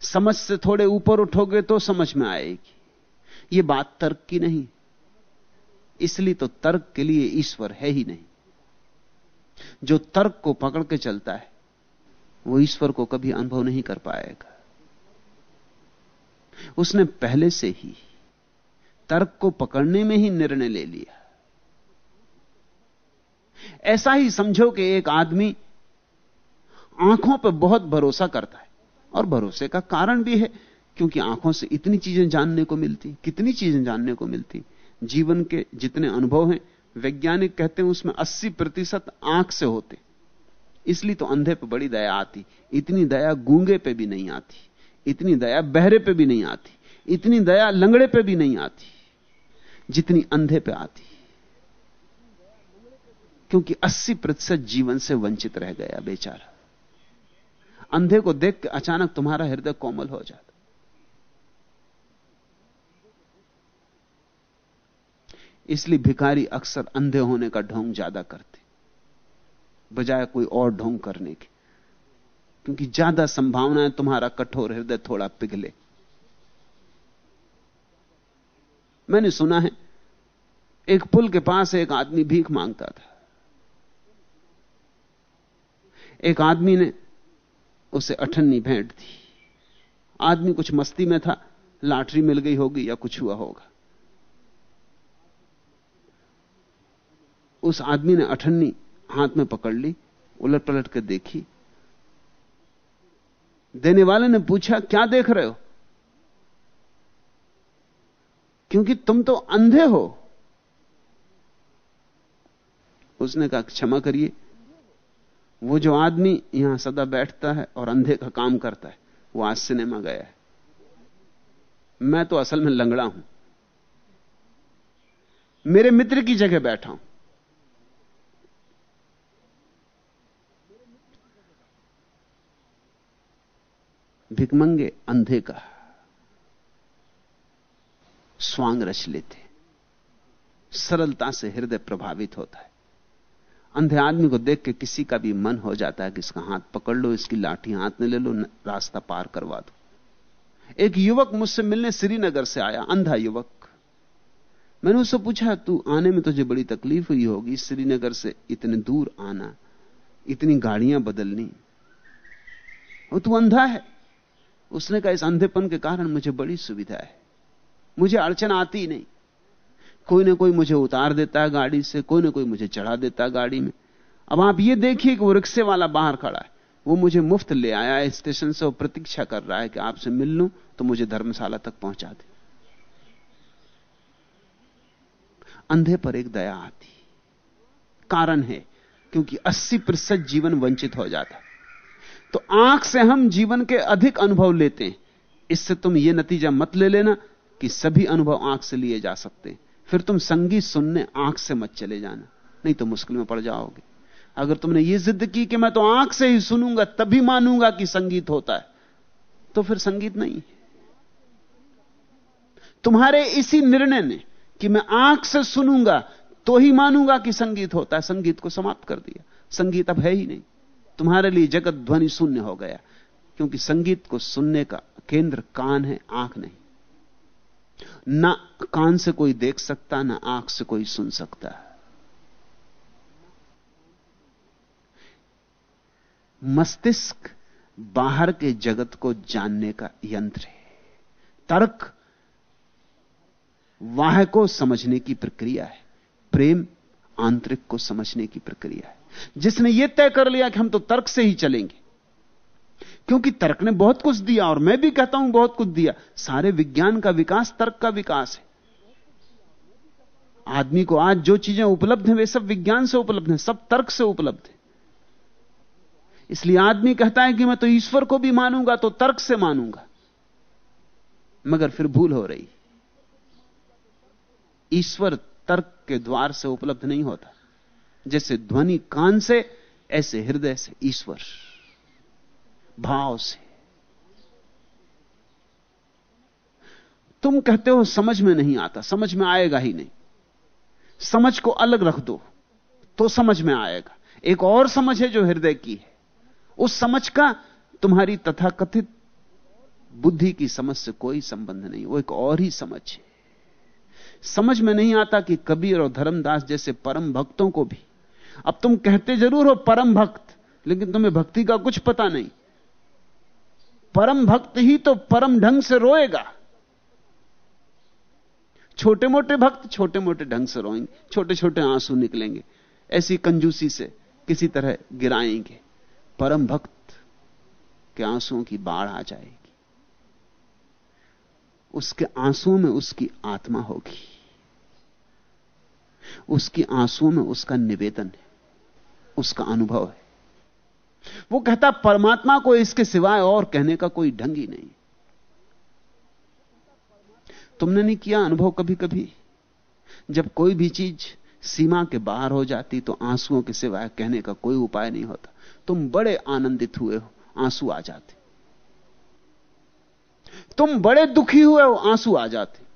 समझ से थोड़े ऊपर उठोगे तो समझ में आएगी। यह बात तर्क की नहीं। इसलिए तो तर्क के लिए ईश्वर है ही नहीं। जो तर्क को पकड़ के चलता है, वो ईश्वर को कभी अनुभव नहीं कर पाएगा। उसने पहले से ही तर्क को पकड़ने में ही निर्णय ले लिया। ऐसा ही समझो कि एक आदमी आँखों पर बहुत भरोसा करता है। और भरोसे का कारण भी है, क्योंकि आँखों से इतनी चीज़ें जानने को मिलती, कितनी चीज़ें जानने को मिलती। जीवन के जितने अनुभव हैं, वैज्ञानिक कहते हैं उसमें 80 प्रतिशत आँख से होते। इसलिए तो अंधे पे बड़ी दया आती, इतनी दया गूँगे पे भी नहीं आती, इतनी दया बहरे पे भी नहीं आती, इतनी दया लंगड़े पे भी नहीं आती, जितनी अंधे पे आती। क्योंकि 80 प्रतिशत जीवन से वंचित रह गया बेचारा। अंधे को देख के अचानक तुम्हारा हृदय कोमल हो जाता। इसलिए भिखारी अक्सर अंधे होने का ढोंग ज़्यादा करते, बजाय कोई और ढोंग करने के। क्योंकि ज़्यादा संभावना है तुम्हारा कठोर हृदय थोड़ा पिघले। मैंने सुना है, एक पुल के पास एक आदमी भीख माँगता था। एक आदमी ने उसे अठन्नी भेंट दी। आदमी कुछ मस्ती में था, लाटरी मिल गई होगी या कुछ हुआ होगा। उस आदमी ने अठन्नी हाथ में पकड़ ली उलट पलट कर देखी। देने वाले ने पूछा, क्या देख रहे हो? क्योंकि तुम तो अंधे हो। उसने कहा, क्षमा करिए वो जो आदमी यहाँ सदा बैठता है और अंधे का काम करता है, वो आज सिनेमा गया है। मैं तो असल में लंगड़ा हूँ। मेरे मित्र की जगह बैठा हूँ। भिकमंगे अंधे का स्वांग रच लेते। सरलता से हृदय प्रभावित होता है। अंधे आदमी को देख के किसी का भी मन हो जाता है कि इसका हाथ पकड़ लो, इसकी लाठी हाथ में ले लो रास्ता पार करवा दो। एक युवक मुझसे मिलने श्रीनगर से आया, अंधा युवक। मैंने उससे पूछा, तू आने में तुझे बड़ी तकलीफ़ हुई होगी, श्रीनगर से इतने दूर आना, इतनी गाड़ियाँ बदलनी। और तू अंधा है। उसने कहा, इस अंधेपन के कारण मुझे बड़ी सुविधा है। मुझे अड़चन आती ही नहीं। कोई ना कोई मुझे उतार देता है गाड़ी से, कोई ना कोई मुझे चढ़ा देता है गाड़ी में। अब आप ये देखिए कि वो रिक्शे वाला बाहर खड़ा है। वो मुझे मुफ़्त ले आया है स्टेशन से वो प्रतीक्षा कर रहा है कि आपसे मिल लूँ तो मुझे धर्मशाला तक पहुँचा दे। अंधे पर एक दया आती। कारण है, क्योंकि 80 प्रतिशत जीवन वंचित हो जाता तो आँख से हम जीवन के अधिक अनुभव लेते हैं। इससे तुम यह नतीजा मत ले लेना कि सभी अनुभव आँख से लिए जा सकते हैं। फिर तुम संगीत सुनने आँख से मत चले जाना, नहीं तो मुश्किल में पड़ जाओगे। अगर तुमने ये जिद की कि मैं तो आँख से ही सुनूँगा, तभी मानूँगा कि संगीत होता है तो फिर संगीत नहीं तुम्हारे इसी निर्णय ने कि मैं आँख से सुनूँगा तो ही मानूँगा कि संगीत होता है। संगीत को समाप्त कर दिया। संगीत अब है ही नहीं। तुम्हारे लिए जगत ध्वनि शून्य हो गया, क्योंकि संगीत को सुनने का केंद्र कान है, आँख नहीं। ना कान से कोई देख सकता, ना आँख से कोई सुन सकता। मस्तिष्क बाहर के जगत को जानने का यंत्र है। तर्क वाह को समझने की प्रक्रिया है। प्रेम आंतरिक को समझने की प्रक्रिया है। जिसने यह तय कर लिया कि हम तो तर्क से ही चलेंगे क्योंकि तर्क ने बहुत कुछ दिया और मैं भी कहता हूँ बहुत कुछ दिया। सारे विज्ञान का विकास, तर्क का विकास है। आदमी को आज जो चीज़ें उपलब्ध हैं, वे सब विज्ञान से उपलब्ध हैं, सब तर्क से उपलब्ध है। इसलिए आदमी कहता है कि मैं तो ईश्वर को भी मानूँगा तो तर्क से मानूँगा। मगर फिर भूल हो रही। ईश्वर तर्क के द्वार से उपलब्ध नहीं होता। जैसे ध्वनि कान से, ऐसे हृदय से ईश्वर। भाव से। तुम कहते हो समझ में नहीं आता, समझ में आएगा ही नहीं। समझ को अलग रख दो तो समझ में आएगा। एक और समझ है जो हृदय की है। उस समझ का तुम्हारी तथाकथित बुद्धि की समझ से कोई संबंध नहीं, वो एक और ही समझ है। समझ में नहीं आता कि कबीर और धर्मदास जैसे परम भक्तों को भी। अब तुम कहते ज़रूर हो परम भक्त, लेकिन तुम्हें भक्ति का कुछ पता नहीं। परम भक्त ही तो परम ढंग से रोएगा। छोटे मोटे भक्त छोटे मोटे ढंग से रोएँगे छोटे छोटे आँसू निकलेंगे, ऐसी कंजूसी से किसी तरह गिराएँगे। परम भक्त के आंसुओं की बाढ़ आ जाएगी। उसके आंसुओं में उसकी आत्मा होगी। उसकी आंसुओं में उसका निवेदन है, उसका अनुभव है। वो कहता, परमात्मा को इसके सिवाय और कहने का कोई ढंग ही नहीं। तुमने नहीं किया अनुभव कभी कभी जब कोई भी चीज़ सीमा के बाहर हो जाती तो आंसुओं के सिवाय कहने का कोई उपाय नहीं होता। तुम बड़े आनंदित हुए हो, आँसू आ जाते। तुम बड़े दुखी हुए हो, आँसू आ जाते।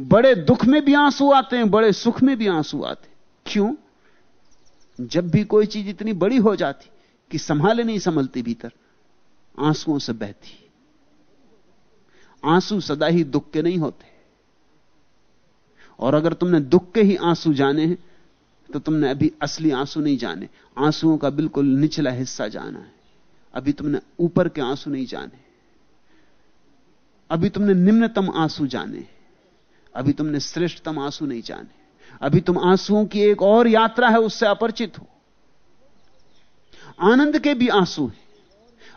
बड़े दुख में भी आँसू आते हैं, बड़े सुख में भी आँसू आते। क्यों? जब भी कोई चीज़ इतनी बड़ी हो जाती कि संभाले नहीं संभलती भीतर, आंसुओं से बहती आँसू सदा ही दुख के नहीं होते। और अगर तुमने दुख के ही आँसू जाने हैं तो तुमने अभी असली आँसू नहीं जाने। आंसुओं का बिल्कुल निचला हिस्सा जाना है। अभी तुमने ऊपर के आँसू नहीं जाने। अभी तुमने निम्नतम आँसू जाने। अभी तुमने श्रेष्ठतम आँसू नहीं जाने। अभी तुम आंसुओं की एक और यात्रा है, उससे अपरिचित हो। आनंद के भी आँसू हैं,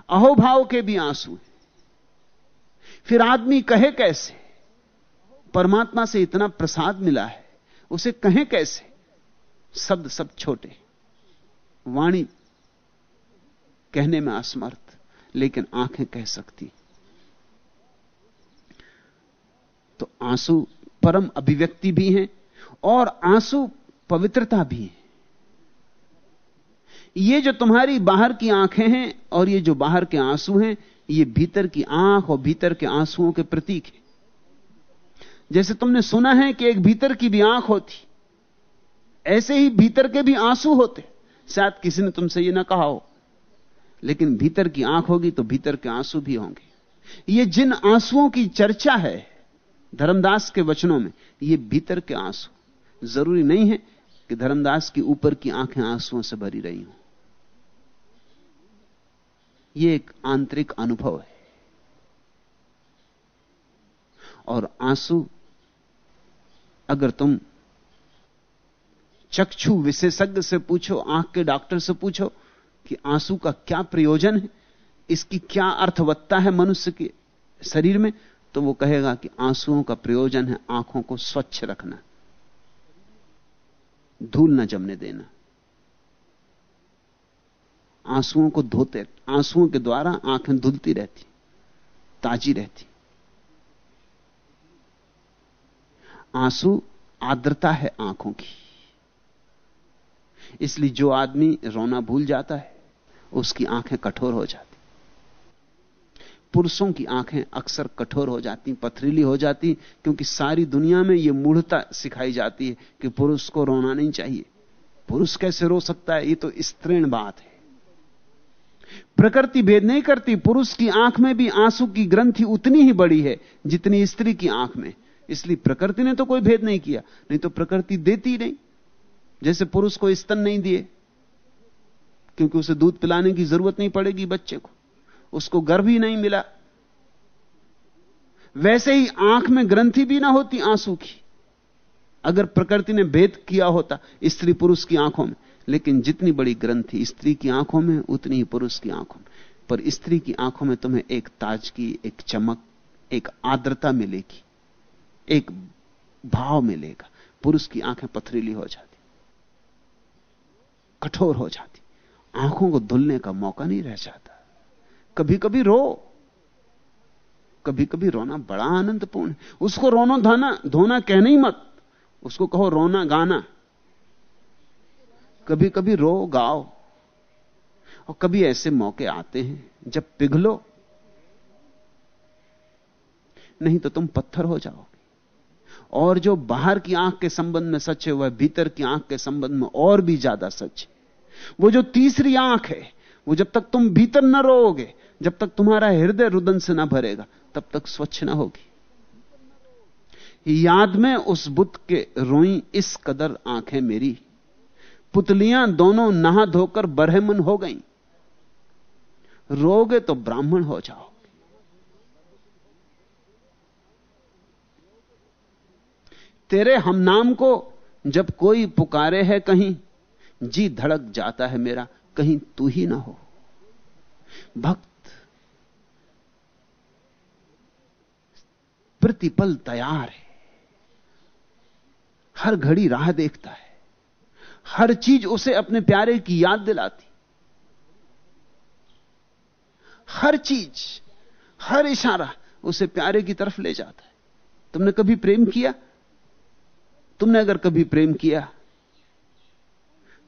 अहोभाव के भी आँसू हैं। फिर आदमी कहे कैसे? परमात्मा से इतना प्रसाद मिला है, उसे कहें कैसे? शब्द सब छोटे, वाणी कहने में असमर्थ, लेकिन आँखें कह सकती। तो आँसू परम अभिव्यक्ति भी हैं और आँसू पवित्रता भी है। ये जो तुम्हारी बाहर की आँखें हैं और ये जो बाहर के आँसू हैं, ये भीतर की आँख और भीतर के आंसुओं के प्रतीक है। जैसे तुमने सुना है कि एक भीतर की भी आँख होती, ऐसे ही भीतर के भी आँसू होते। शायद किसी ने तुमसे यह ना कहा हो, लेकिन भीतर की आँख होगी तो भीतर के आँसू भी होंगे। ये जिन आंसुओं की चर्चा है धर्मदास के वचनों में, ये भीतर के आँसू। ज़रूरी नहीं है कि धर्मदास की ऊपर की आँखें आंसुओं से भरी रही हों। यह एक आंतरिक अनुभव है। और आँसू, अगर तुम चक्षु विशेषज्ञ से पूछो, आँख के डॉक्टर से पूछो कि आँसू का क्या प्रयोजन है, इसकी क्या अर्थवत्ता है मनुष्य के शरीर में तो वो कहेगा कि आंसुओं का प्रयोजन है आँखों को स्वच्छ रखना। धूल न जमने देना। आंसुओं को धोते, आंसुओं के द्वारा आँखें धुलती रहती, ताजी रहती। आँसू आर्द्रता है आँखों की। इसलिए जो आदमी रोना भूल जाता है, उसकी आँखें कठोर हो जाती। पुरुषों की आँखें अक्सर कठोर हो जाती, पथरीली हो जाती, क्योंकि सारी दुनिया में यह मूढ़ता सिखाई जाती है कि पुरुष को रोना नहीं चाहिए। पुरुष कैसे रो सकता है? ये तो स्त्रीण बात है। प्रकृति भेद नहीं करती, पुरुष की आँख में भी आँसू की ग्रंथि उतनी ही बड़ी है जितनी स्त्री की आँख में। इसलिए प्रकृति ने तो कोई भेद नहीं किया, नहीं तो प्रकृति देती नहीं। जैसे पुरुष को स्तन नहीं दिए, क्योंकि उसे दूध पिलाने की ज़रूरत नहीं पड़ेगी बच्चे को। उसको गर्भ ही नहीं मिला। वैसे ही आँख में ग्रंथि भी ना होती आँसू की। अगर प्रकृति ने भेद किया होता स्त्री पुरुष की आँखों में, लेकिन जितनी बड़ी ग्रंथि स्त्री की आँखों में, उतनी ही पुरुष की आँखों में। पर स्त्री की आँखों में तुम्हें एक ताजगी एक चमक, एक आर्द्रता मिलेगी, एक भाव मिलेगा। पुरुष की आँखें पथरीली हो जाती, कठोर हो जाती। आँखों को धुलने का मौका नहीं रह जाता। कभी कभी रो। कभी कभी रोना बड़ा आनंदपूर्ण है। उसको रोनो धाना, धोना कहना ही मत। उसको कहो रोना गाना। कभी कभी रो, गाओ। और कभी ऐसे मौके आते हैं जब पिघलो। नहीं तो तुम पत्थर हो जाओगे। और जो बाहर की आँख के संबंध में सच है, वह भीतर की आँख के संबंध में और भी ज़्यादा सच है। वो जो तीसरी आँख है, वो जब तक तुम भीतर न रोओगे जब तक तुम्हारा हृदय रुदन से ना भरेगा, तब तक स्वच्छ ना होगी। याद में उस बुद्ध के रोई इस कदर आँखें मेरी। पुतलियाँ दोनों नहा धोकर बरहमन हो गईं। रोगे तो ब्राह्मण हो जाओ। तेरे हम नाम को जब कोई पुकारे है कहीं, जी धड़क जाता है मेरा, कहीं तू ही ना हो। भक्त प्रतिपल तैयार है। हर घड़ी राह देखता है। हर चीज़ उसे अपने प्यारे की याद दिलाती। हर चीज़, हर इशारा उसे प्यारे की तरफ़ ले जाता है। तुमने कभी प्रेम किया? तुमने अगर कभी प्रेम किया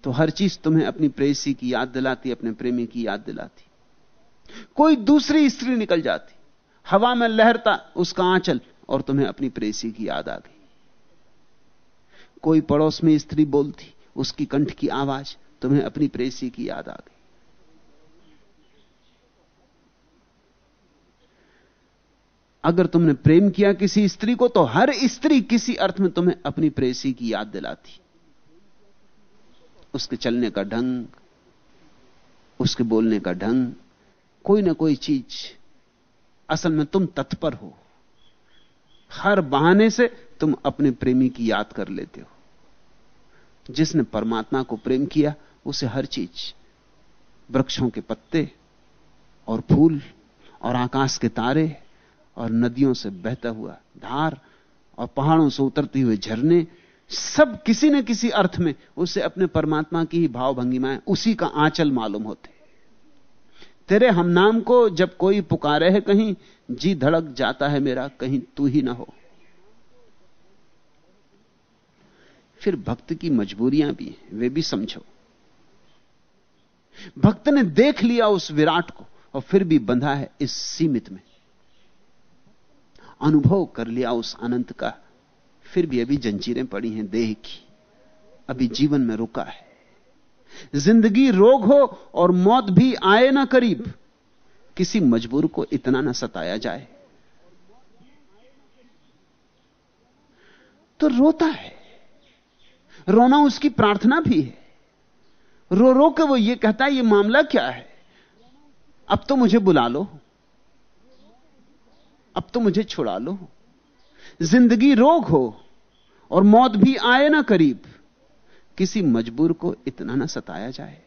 तो हर चीज़ तुम्हें अपनी प्रेसी की याद दिलाती, अपने प्रेमी की याद दिलाती। कोई दूसरी स्त्री निकल जाती। हवा में लहरता, उसका आंचल, और तुम्हें अपनी प्रेसी की याद आ गई। कोई पड़ोस में स्त्री बोलती, उसकी कंठ की आवाज़, तुम्हें अपनी प्रेसी की याद आ गई। अगर तुमने प्रेम किया किसी स्त्री को तो हर स्त्री किसी अर्थ में तुम्हें अपनी प्रेसी की याद दिलाती। उसके चलने का ढंग, उसके बोलने का ढंग, कोई ना कोई चीज़ असल में तुम तत्पर हो। हर बहाने से तुम अपने प्रेमी की याद कर लेते हो। जिसने परमात्मा को प्रेम किया, उसे हर चीज़, वृक्षों के पत्ते और फूल और आकाश के तारे और नदियों से बहता हुआ धार और पहाड़ों से उतरते हुए झरने, सब किसी न किसी अर्थ में उसे अपने परमात्मा की ही भाव भंगिमाएँ उसी का आंचल मालूम होते। तेरे हम नाम को जब कोई पुकारे है कहीं, जी धड़क जाता है मेरा, कहीं तू ही ना हो। फिर भक्त की मजबूरियाँ भी वे भी समझो। भक्त ने देख लिया उस विराट को, और फिर भी बंधा है इस सीमित में। अनुभव कर लिया उस अनंत का, फिर भी अभी जंजीरें पड़ी हैं, देह की। अभी जीवन में रुका है। ज़िंदगी रोग हो और मौत भी आए ना करीब, किसी मजबूर को इतना ना सताया जाए। तो रोता है। रोना उसकी प्रार्थना भी है। रो रो के वो ये कहता है, ये मामला क्या है? अब तो मुझे बुला लो। अब तो मुझे छुड़ा लो। ज़िंदगी रोग हो और मौत भी आए ना करीब किसी मजबूर को इतना ना सताया जाए।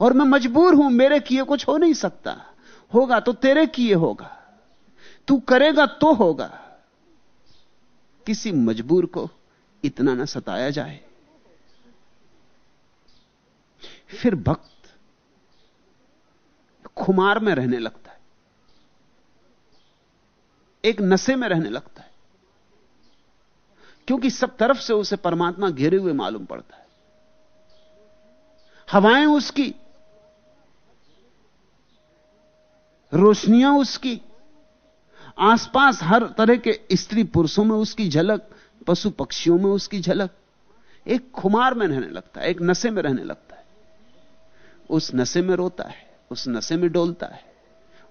और मैं मजबूर हूँ, मेरे किए कुछ हो नहीं सकता। होगा तो तेरे किए होगा। तू करेगा तो होगा। किसी मजबूर को इतना ना सताया जाए। फिर भक्त खुमार में रहने लगता है। एक नशे में रहने लगता है। क्योंकि सब तरफ़ से उसे परमात्मा घेरे हुए मालूम पड़ता है। हवाएँ उसकी, रोशनियाँ उसकी, आसपास हर तरह के स्त्री पुरुषों में उसकी झलक, पशु पक्षियों में उसकी झलक, एक खुमार में रहने लगता है, एक नशे में रहने लगता है। उस नशे में रोता है, उस नशे में डोलता है,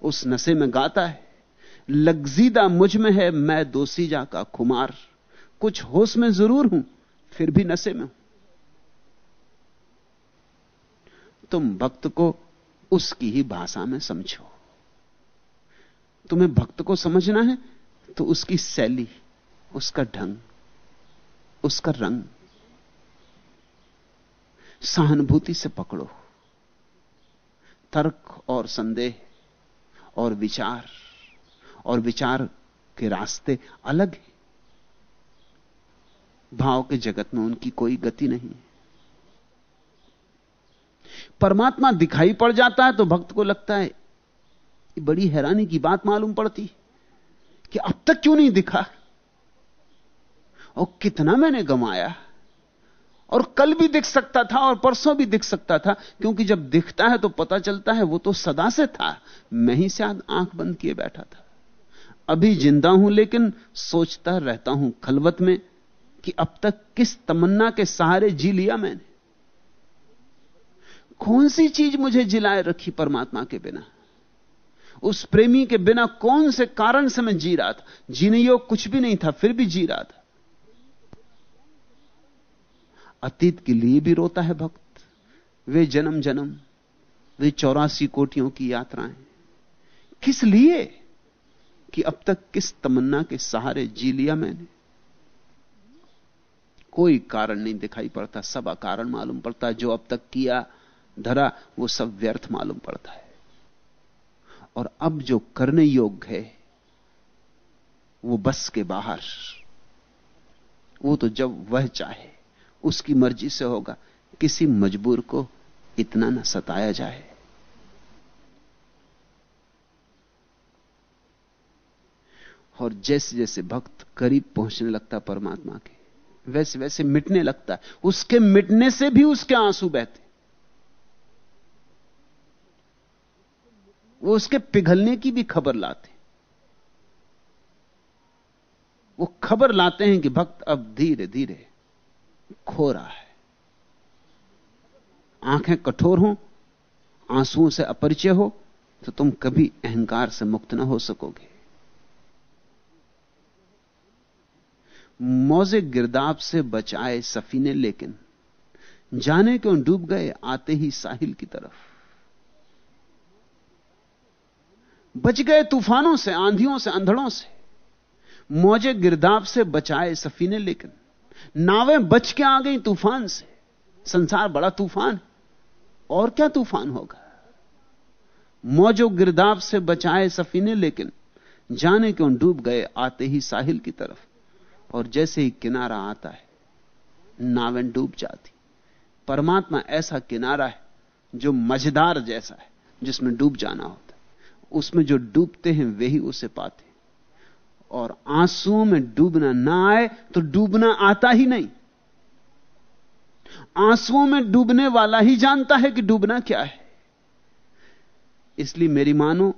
उस नशे में गाता है, लगजीदा मुझमें है, मैं दोसीजा का खुमार। कुछ होश में ज़रूर हूँ, फिर भी नशे में हूँ। तुम भक्त को उसकी ही भाषा में समझो। तुम्हें भक्त को समझना है तो उसकी शैली, उसका ढंग, उसका रंग, सहानुभूति से पकड़ो। तर्क और संदेह, और विचार और विचार के रास्ते अलग हैं। भाव के जगत में उनकी कोई गति नहीं परमात्मा दिखाई पड़ जाता है तो भक्त को लगता है बड़ी हैरानी की बात मालूम पड़ती कि अब तक क्यों नहीं दिखा? और कितना मैंने गमाया। और कल भी दिख सकता था और परसों भी दिख सकता था, क्योंकि जब दिखता है तो पता चलता है वो तो सदा से था। मैं ही शायद आँख बंद किए बैठा था। अभी ज़िंदा हूँ लेकिन सोचता रहता हूँ खलवत में कि अब तक किस तमन्ना के सहारे जी लिया मैंने? कौन सी चीज़ मुझे जिलाए रखी परमात्मा के बिना? उस प्रेमी के बिना कौन से कारण से मैं जी रहा था? जीने योग कुछ भी नहीं था, फिर भी जी रहा था। अतीत के लिए भी रोता है भक्त। वे जन्म जन्म, वे चौरासी कोटियों की यात्राएँ। किस लिए? कि अब तक किस तमन्ना के सहारे जी लिया मैंने? कोई कारण नहीं दिखाई पड़ता, सब अकारण मालूम पड़ता है जो अब तक किया धरा, वो सब व्यर्थ मालूम पड़ता है। और अब जो करने योग्य है, वो बस के बाहर, वो तो जब वह चाहे, उसकी मर्ज़ी से होगा, किसी मजबूर को इतना ना सताया जाए। और जैसे जैसे भक्त करीब पहुँचने लगता परमात्मा के वैसे वैसे मिटने लगता है। उसके मिटने से भी उसके आँसू बहते। वो उसके पिघलने की भी खबर लाते। वो खबर लाते हैं कि भक्त अब धीरे धीरे खो रहा है। आँखें कठोर हो, आंसुओं से अपरिचय हो तो तुम कभी अहंकार से मुक्त ना हो सकोगे। मौजे गिरदाब से बचाए सफीने, लेकिन जाने क्यों डूब गए आते ही साहिल की तरफ़। बच गए तूफानों से, आंधियों से, अंधड़ों से। मौजे गिरदाब से बचाए सफीने, लेकिन नावें बच के आ गई तूफ़ान से। संसार बड़ा तूफ़ान और क्या तूफ़ान होगा? मौजो गिरदाब से बचाए सफीने, लेकिन जाने क्यों डूब गए आते ही साहिल की तरफ़। और जैसे ही किनारा आता है, नावें डूब जाती। परमात्मा ऐसा किनारा है जो मज़ेदार जैसा है, जिसमें डूब जाना होता है। उसमें जो डूबते हैं, वे ही उसे पाते और आंसुओं में डूबना ना आए तो डूबना आता ही नहीं। आंसुओं में डूबने वाला ही जानता है कि डूबना क्या है। इसलिए मेरी मानो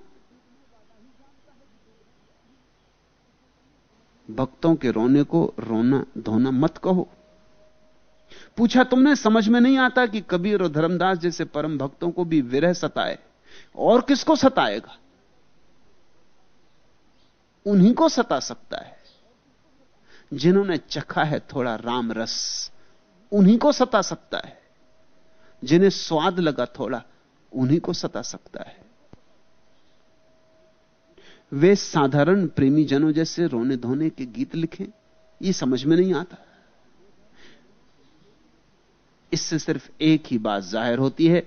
भक्तों के रोने को रोना धोना मत कहो। पूछा तुमने, समझ में नहीं आता कि कबीर और धर्मदास जैसे परम भक्तों को भी विरह सताए। और किसको सताएगा? उन्हीं को सता सकता है। जिन्होंने चखा है थोड़ा राम रस, उन्हीं को सता सकता है। जिन्हें स्वाद लगा थोड़ा, उन्हीं को सता सकता है। वे साधारण प्रेमी जनों जैसे रोने धोने के गीत लिखें, ये समझ में नहीं आता। इससे सिर्फ़ एक ही बात ज़ाहिर होती है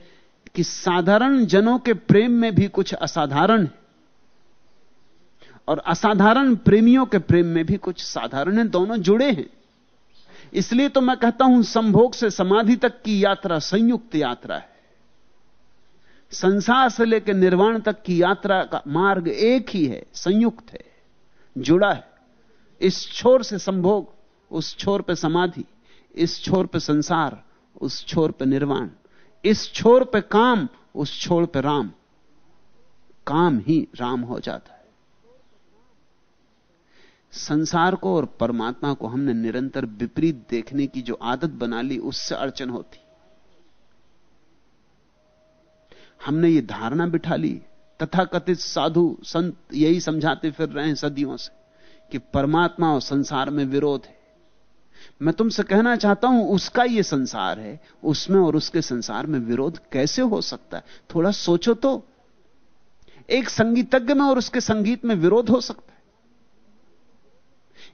कि साधारण जनों के प्रेम में भी कुछ असाधारण है और असाधारण प्रेमियों के प्रेम में भी कुछ साधारण है, दोनों जुड़े हैं। इसलिए तो मैं कहता हूँ, संभोग से समाधि तक की यात्रा, संयुक्त यात्रा है। संसार से लेकर निर्वाण तक की यात्रा का मार्ग एक ही है, संयुक्त है, जुड़ा है। इस छोर से संभोग, उस छोर पे समाधि, इस छोर पे संसार, उस छोर पे निर्वाण, इस छोर पे काम, उस छोर पे राम। काम ही राम हो जाता है। संसार को और परमात्मा को हमने निरंतर विपरीत देखने की जो आदत बना ली, उससे अड़चन होती। हमने ये धारणा बिठा ली। तथाकथित साधु संत यही समझाते फिर रहे हैं सदियों से कि परमात्मा और संसार में विरोध है। मैं तुमसे कहना चाहता हूँ, उसका यह संसार है, उसमें और उसके संसार में विरोध कैसे हो सकता है? थोड़ा सोचो तो। एक संगीतज्ञ में और उसके संगीत में विरोध हो सकता है।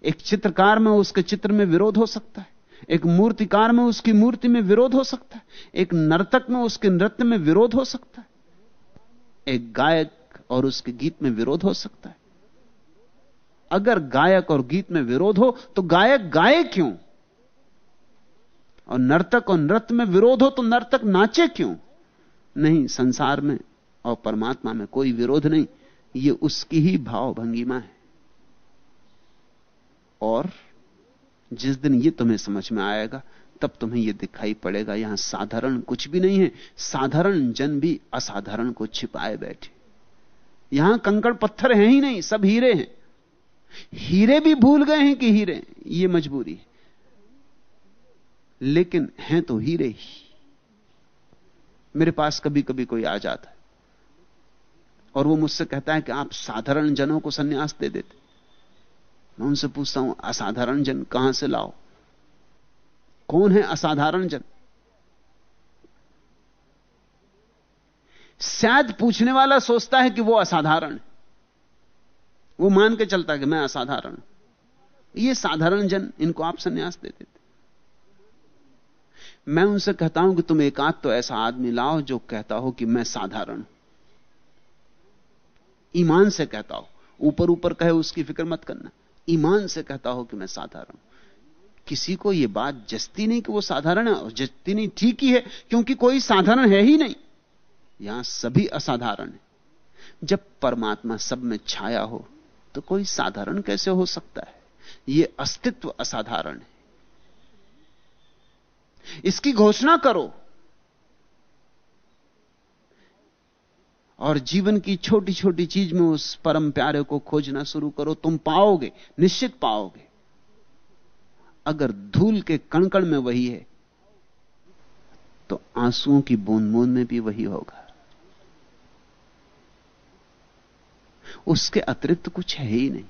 एक चित्रकार में उसके चित्र में विरोध हो सकता है। एक मूर्तिकार में उसकी मूर्ति में विरोध हो सकता है, एक नर्तक में उसके नृत्य में विरोध हो सकता है, एक गायक और उसके गीत में विरोध हो सकता है। अगर गायक और गीत में विरोध हो तो गायक गाए क्यों? और नर्तक और नृत्य में विरोध हो तो नर्तक नाचे क्यों? नहीं, संसार में और परमात्मा में कोई विरोध नहीं, ये उसकी ही भाव भंगिमा है। और जिस दिन ये तुम्हें समझ में आएगा, तब तुम्हें यह दिखाई पड़ेगा, यहाँ साधारण कुछ भी नहीं है, साधारण जन भी असाधारण को छिपाए बैठे। यहाँ कंकड़ पत्थर हैं ही नहीं, सब हीरे हैं। हीरे भी भूल गए हैं कि हीरे, ये मजबूरी है। लेकिन हैं तो हीरे ही। मेरे पास कभी कभी कोई आ जाता है, और वो मुझसे कहता है कि आप साधारण जनों को सन्यास दे देते। मैं उनसे पूछता हूँ, असाधारण जन कहाँ से लाओ? कौन है असाधारण जन? शायद पूछने वाला सोचता है कि वो असाधारण वो मान के चलता है कि मैं असाधारण ये साधारण जन इनको आप संन्यास दे देते मैं उनसे कहता हूँ कि तुम एक आध तो ऐसा आदमी लाओ जो कहता हो कि मैं साधारण ईमान से कहता हो। ऊपर ऊपर कहे उसकी फ़िक्र मत करना। ईमान से कहता हो कि मैं साधारण किसी को यह बात जस्ती नहीं कि वो साधारण है, और जस्ती नहीं, ठीक ही है, क्योंकि कोई साधारण है ही नहीं। यहाँ सभी असाधारण है। जब परमात्मा सब में छाया हो तो कोई साधारण कैसे हो सकता है? यह अस्तित्व असाधारण है। इसकी घोषणा करो और जीवन की छोटी छोटी चीज़ में उस परम प्यारे को खोजना शुरू करो, तुम पाओगे, निश्चित पाओगे। अगर धूल के कणकण में वही है तो आंसुओं की बूंद बूंद में भी वही होगा। उसके अतिरिक्त कुछ है ही नहीं।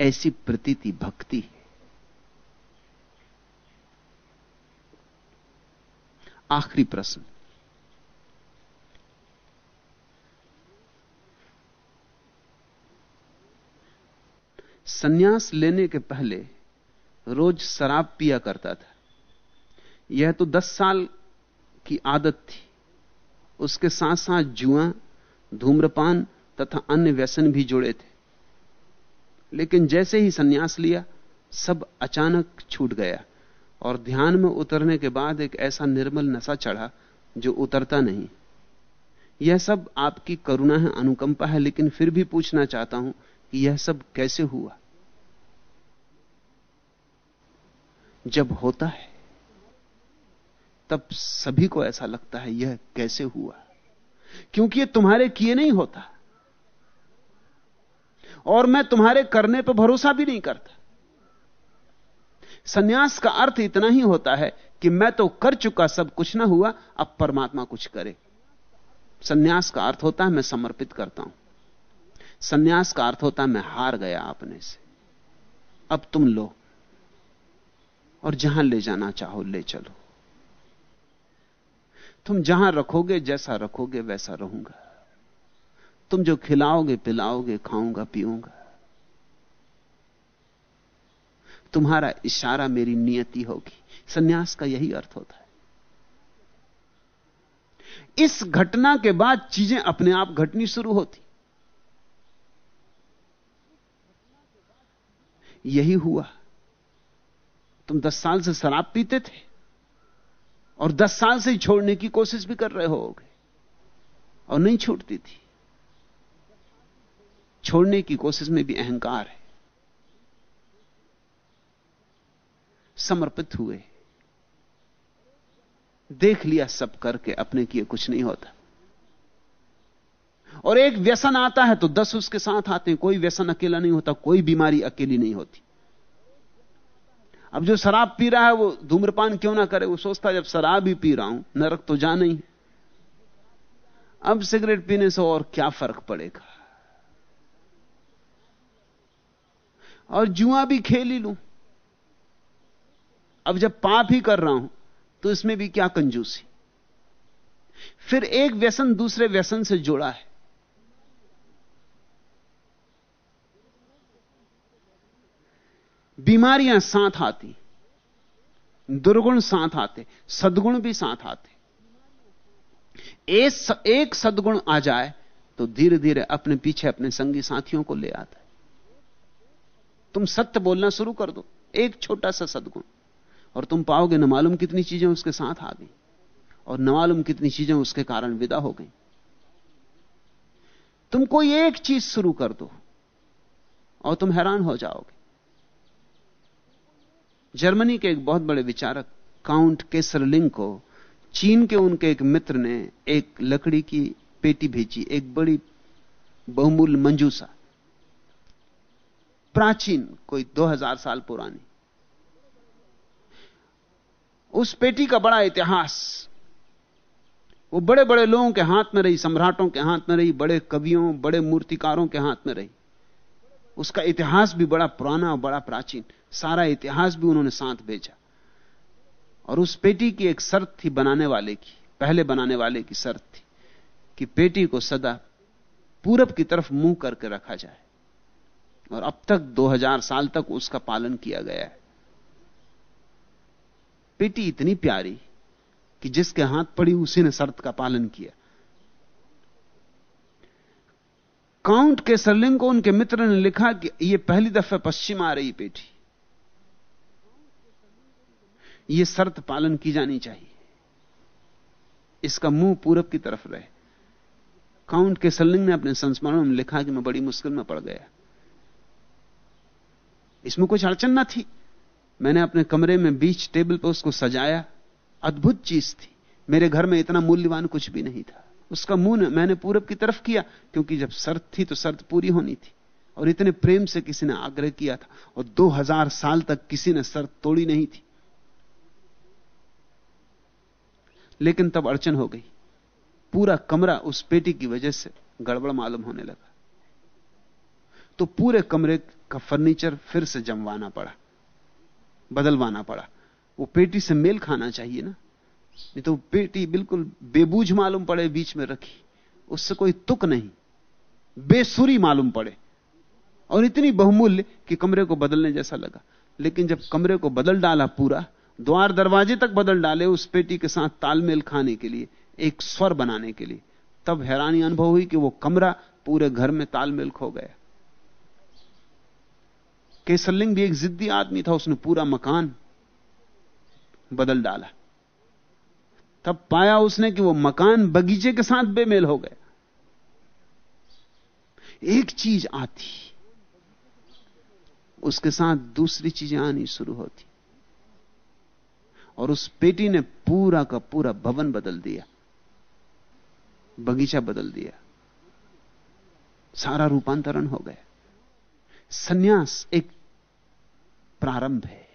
ऐसी प्रतीति भक्ति है। आखिरी प्रश्न। सन्यास लेने के पहले रोज शराब पिया करता था। यह तो दस साल की आदत थी। उसके साथ साथ जुआ, धूम्रपान तथा अन्य व्यसन भी जुड़े थे। लेकिन जैसे ही सन्यास लिया, सब अचानक छूट गया और ध्यान में उतरने के बाद एक ऐसा निर्मल नशा चढ़ा जो उतरता नहीं। यह सब आपकी करुणा है, अनुकंपा है, लेकिन फिर भी पूछना चाहता हूँ यह सब कैसे हुआ? जब होता है, तब सभी को ऐसा लगता है, यह कैसे हुआ? क्योंकि यह तुम्हारे किए नहीं होता। और मैं तुम्हारे करने पर भरोसा भी नहीं करता। सन्यास का अर्थ इतना ही होता है कि मैं तो कर चुका सब कुछ ना हुआ, अब परमात्मा कुछ करे। सन्यास का अर्थ होता है, मैं समर्पित करता हूँ। सन्यास का अर्थ होता मैं हार गया अपने से। अब तुम लो और जहाँ ले जाना चाहो, ले चलो। तुम जहाँ रखोगे, जैसा रखोगे, वैसा रहूँगा। तुम जो खिलाओगे, पिलाओगे, खाऊँगा, पीऊँगा। तुम्हारा इशारा मेरी नियति होगी। सन्यास का यही अर्थ होता है। इस घटना के बाद चीज़ें अपने आप घटनी शुरू होती। यही हुआ। तुम दस साल से शराब पीते थे और दस साल से ही छोड़ने की कोशिश भी कर रहे होगे और नहीं छूटती थी। छोड़ने की कोशिश में भी अहंकार है। समर्पित हुए। देख लिया सब करके अपने किए कुछ नहीं होता। और एक व्यसन आता है तो दस उसके साथ आते हैं। कोई व्यसन अकेला नहीं होता, कोई बीमारी अकेली नहीं होती। अब जो शराब पी रहा है वो धूम्रपान क्यों ना करे? वो सोचता है, जब शराब ही पी रहा हूँ, नरक तो जा नहीं। अब सिगरेट पीने से और क्या फ़र्क पड़ेगा? और जुआ भी खेल ही लू। अब जब पाप ही कर रहा हूँ तो इसमें भी क्या कंजूसी? फिर एक व्यसन दूसरे व्यसन से जुड़ा है। बीमारियाँ साथ आती, दुर्गुण साथ आते, सदगुण भी साथ आते। एक सदगुण आ जाए तो धीरे धीरे अपने पीछे अपने संगी साथियों को ले आता है। तुम सत्य बोलना शुरू कर दो, एक छोटा सा सदगुण। और तुम पाओगे न मालूम कितनी चीज़ें उसके साथ आ गई, और न मालूम कितनी चीज़ें उसके कारण विदा हो गई। तुम कोई एक चीज़ शुरू कर दो, और तुम हैरान हो जाओगे। जर्मनी के एक बहुत बड़े विचारक, काउंट केसरलिंग को, चीन के उनके एक मित्र ने एक लकड़ी की पेटी भेजी, एक बड़ी बहुमूल्य मंजूसा। प्राचीन, कोई 2000 साल पुरानी। उस पेटी का बड़ा इतिहास। वो बड़े बड़े लोगों के हाथ में रही, सम्राटों के हाथ में रही, बड़े कवियों, बड़े मूर्तिकारों के हाथ में रही। उसका इतिहास भी बड़ा पुराना और बड़ा प्राचीन। सारा इतिहास भी उन्होंने साथ भेजा। और उस पेटी की एक शर्त थी बनाने वाले की, पहले बनाने वाले की शर्त थी कि पेटी को सदा पूरब की तरफ़ मुँह करके रखा जाए। और अब तक 2000 साल तक उसका पालन किया गया है। पेटी इतनी प्यारी कि जिसके हाथ पड़ी उसी ने शर्त का पालन किया। काउंट के सरलिंग को उनके मित्र ने लिखा कि यह पहली दफे पश्चिम आ रही पेटी यह शर्त पालन की जानी चाहिए। इसका मुँह पूरब की तरफ़ रहे। काउंट के सलिंग ने अपने संस्मरणों में लिखा कि मैं बड़ी मुश्किल में पड़ गया। इसमें कुछ अड़चन ना थी। मैंने अपने कमरे में बीच टेबल पर उसको सजाया। अद्भुत चीज़ थी। मेरे घर में इतना मूल्यवान कुछ भी नहीं था। उसका मुँह मैंने पूरब की तरफ़ किया, क्योंकि जब शर्त थी तो शर्त पूरी होनी थी। और इतने प्रेम से किसी ने आग्रह किया था। और दो हज़ार साल तक किसी ने शर्त तोड़ी नहीं थी। लेकिन तब अड़चन हो गई। पूरा कमरा उस पेटी की वजह से गड़बड़ मालूम होने लगा। तो पूरे कमरे का फर्नीचर फिर से जमवाना पड़ा, बदलवाना पड़ा। वो पेटी से मेल खाना चाहिए ना, नहीं तो पेटी बिल्कुल बेबूझ मालूम पड़े बीच में रखी, उससे कोई तुक नहीं, बेसुरी मालूम पड़े। और इतनी बहुमूल्य कि कमरे को बदलने जैसा लगा। लेकिन जब कमरे को बदल डाला पूरा द्वार दरवाजे तक बदल डाले उस पेटी के साथ तालमेल खाने के लिए, एक स्वर बनाने के लिए। तब हैरानी अनुभव हुई कि वो कमरा पूरे घर में तालमेल खो गया। केसरलिंग भी एक जिद्दी आदमी था, उसने पूरा मकान बदल डाला। तब पाया उसने कि वो मकान बगीचे के साथ बेमेल हो गया। एक चीज़ आती, उसके साथ दूसरी चीज़ें आनी शुरू होती। और उस पेटी ने पूरा का पूरा भवन बदल दिया, बगीचा बदल दिया, सारा रूपांतरण हो गया। सन्यास एक प्रारंभ है।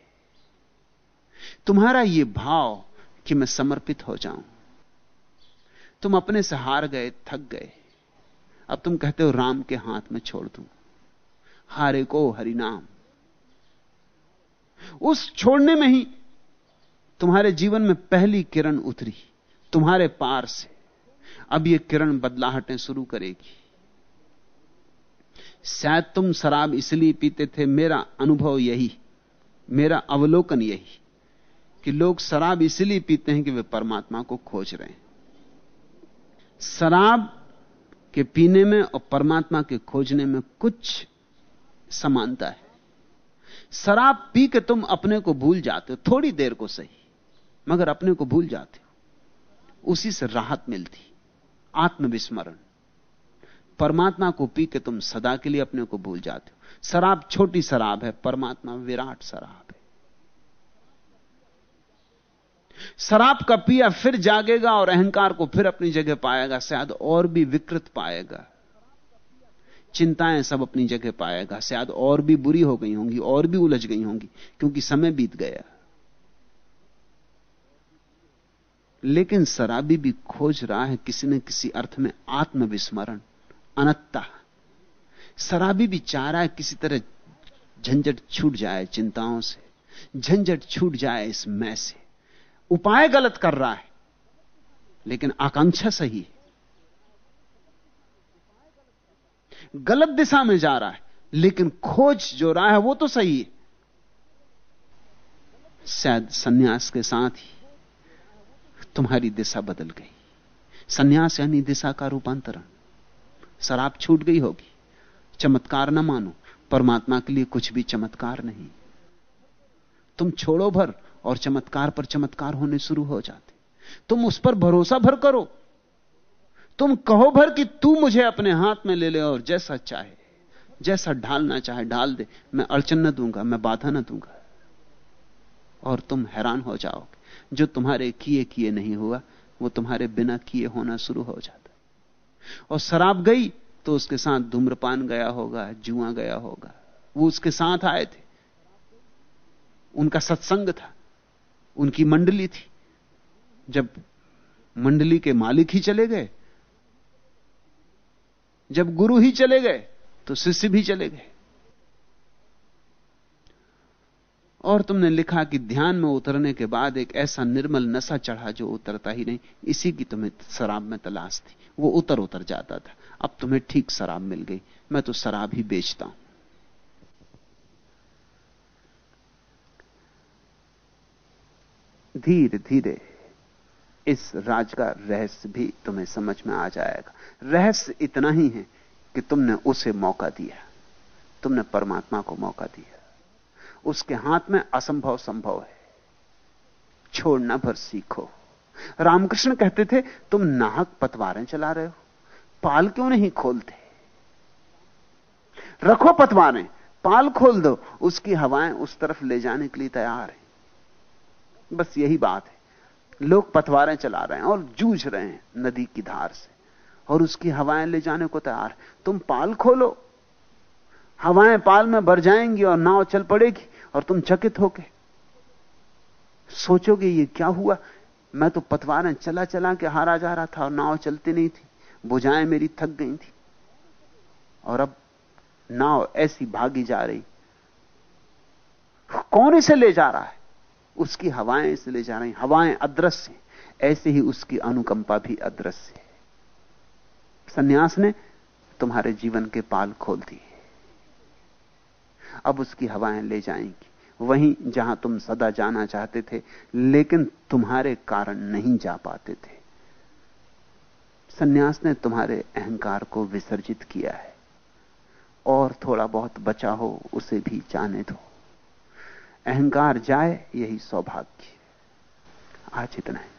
तुम्हारा यह भाव कि मैं समर्पित हो जाऊँ। तुम अपने से हार गए, थक गए। अब तुम कहते हो, राम के हाथ में छोड़ दू। हारे को हरिनाम। उस छोड़ने में ही तुम्हारे जीवन में पहली किरण उतरी, तुम्हारे पार से। अब यह किरण बदलाहटें शुरू करेगी। शायद तुम शराब इसलिए पीते थे, मेरा अनुभव यही, मेरा अवलोकन यही, कि लोग शराब इसलिए पीते हैं कि वे परमात्मा को खोज रहे हैं। शराब के पीने में और परमात्मा के खोजने में कुछ समानता है। शराब पी के तुम अपने को भूल जाते हो, थोड़ी देर को सही। मगर अपने को भूल जाते हो। उसी से राहत मिलती, आत्मविस्मरण। परमात्मा को पी के तुम सदा के लिए अपने को भूल जाते हो। शराब छोटी शराब है, परमात्मा विराट शराब है। शराब का पिया फिर जागेगा और अहंकार को फिर अपनी जगह पाएगा, शायद और भी विकृत पाएगा। चिंताएँ सब अपनी जगह पाएगा, शायद और भी बुरी हो गई होंगी, और भी उलझ गई होंगी, क्योंकि समय बीत गया। लेकिन शराबी भी खोज रहा है किसी न किसी अर्थ में आत्मविस्मरण, अनत्ता। शराबी भी चाह रहा है किसी तरह झंझट छूट जाए चिंताओं से, झंझट छूट जाए इस मैं से। उपाय गलत कर रहा है, लेकिन आकांक्षा सही है। गलत दिशा में जा रहा है, लेकिन खोज जो रहा है वो तो सही है। शायद सन्यास के साथ ही तुम्हारी दिशा बदल गई। संन्यास यानी दिशा का रूपांतरण। शराब छूट गई होगी। चमत्कार ना मानो। परमात्मा के लिए कुछ भी चमत्कार नहीं। तुम छोड़ो भर और चमत्कार पर चमत्कार होने शुरू हो जाते। तुम उस पर भरोसा भर करो। तुम कहो भर कि तू मुझे अपने हाथ में ले ले और जैसा चाहे, जैसा ढालना चाहे ढाल दे। मैं अड़चन न दूँगा, मैं बाधा न दूँगा। और तुम हैरान हो जाओगे जो तुम्हारे किए किए नहीं हुआ, वो तुम्हारे बिना किए होना शुरू हो जाता और शराब गई तो उसके साथ धूम्रपान गया होगा, जुआ गया होगा। वो उसके साथ आए थे। उनका सत्संग था। उनकी मंडली थी। जब मंडली के मालिक ही चले गए, जब गुरु ही चले गए तो शिष्य भी चले गए। और तुमने लिखा कि ध्यान में उतरने के बाद एक ऐसा निर्मल नशा चढ़ा जो उतरता ही नहीं। इसी की तुम्हें शराब में तलाश थी। वो उतर उतर जाता था। अब तुम्हें ठीक शराब मिल गई। मैं तो शराब ही बेचता हूँ। धीरे धीरे इस राज का रहस्य भी तुम्हें समझ में आ जाएगा। रहस्य इतना ही है कि तुमने उसे मौका दिया। तुमने परमात्मा को मौका दिया। उसके हाथ में असंभव संभव है। छोड़ना भर सीखो। रामकृष्ण कहते थे, तुम नाहक पतवारें चला रहे हो। पाल क्यों नहीं खोलते? रखो पतवारें, पाल खोल दो। उसकी हवाएँ उस तरफ़ ले जाने के लिए तैयार है। बस यही बात है। लोग पतवारें चला रहे हैं और जूझ रहे हैं नदी की धार से, और उसकी हवाएँ ले जाने को तैयार। तुम पाल खोलो हवाएँ पाल में भर जाएँगी और नाव चल पड़ेगी और तुम चकित होके। सोचोगे ये क्या हुआ? मैं तो पतवारें चला चला के हारा जा रहा था और नाव चलती नहीं थी। बुझाएँ मेरी थक गई थी। और अब नाव ऐसी भागी जा रही। कौन इसे ले जा रहा है? उसकी हवाएँ इसे ले जा रही। हवाएँ अदृश्य ऐसे ही उसकी अनुकंपा भी अदृश्य है। सन्यास ने तुम्हारे जीवन के पाल खोल दिए। अब उसकी हवाएँ ले जाएँगी। वहीं जहाँ तुम सदा जाना चाहते थे, लेकिन तुम्हारे कारण नहीं जा पाते थे। सन्यास ने तुम्हारे अहंकार को विसर्जित किया है। और थोड़ा बहुत बचा हो, उसे भी जाने दो। अहंकार जाए, यही सौभाग्य। आज इतना है।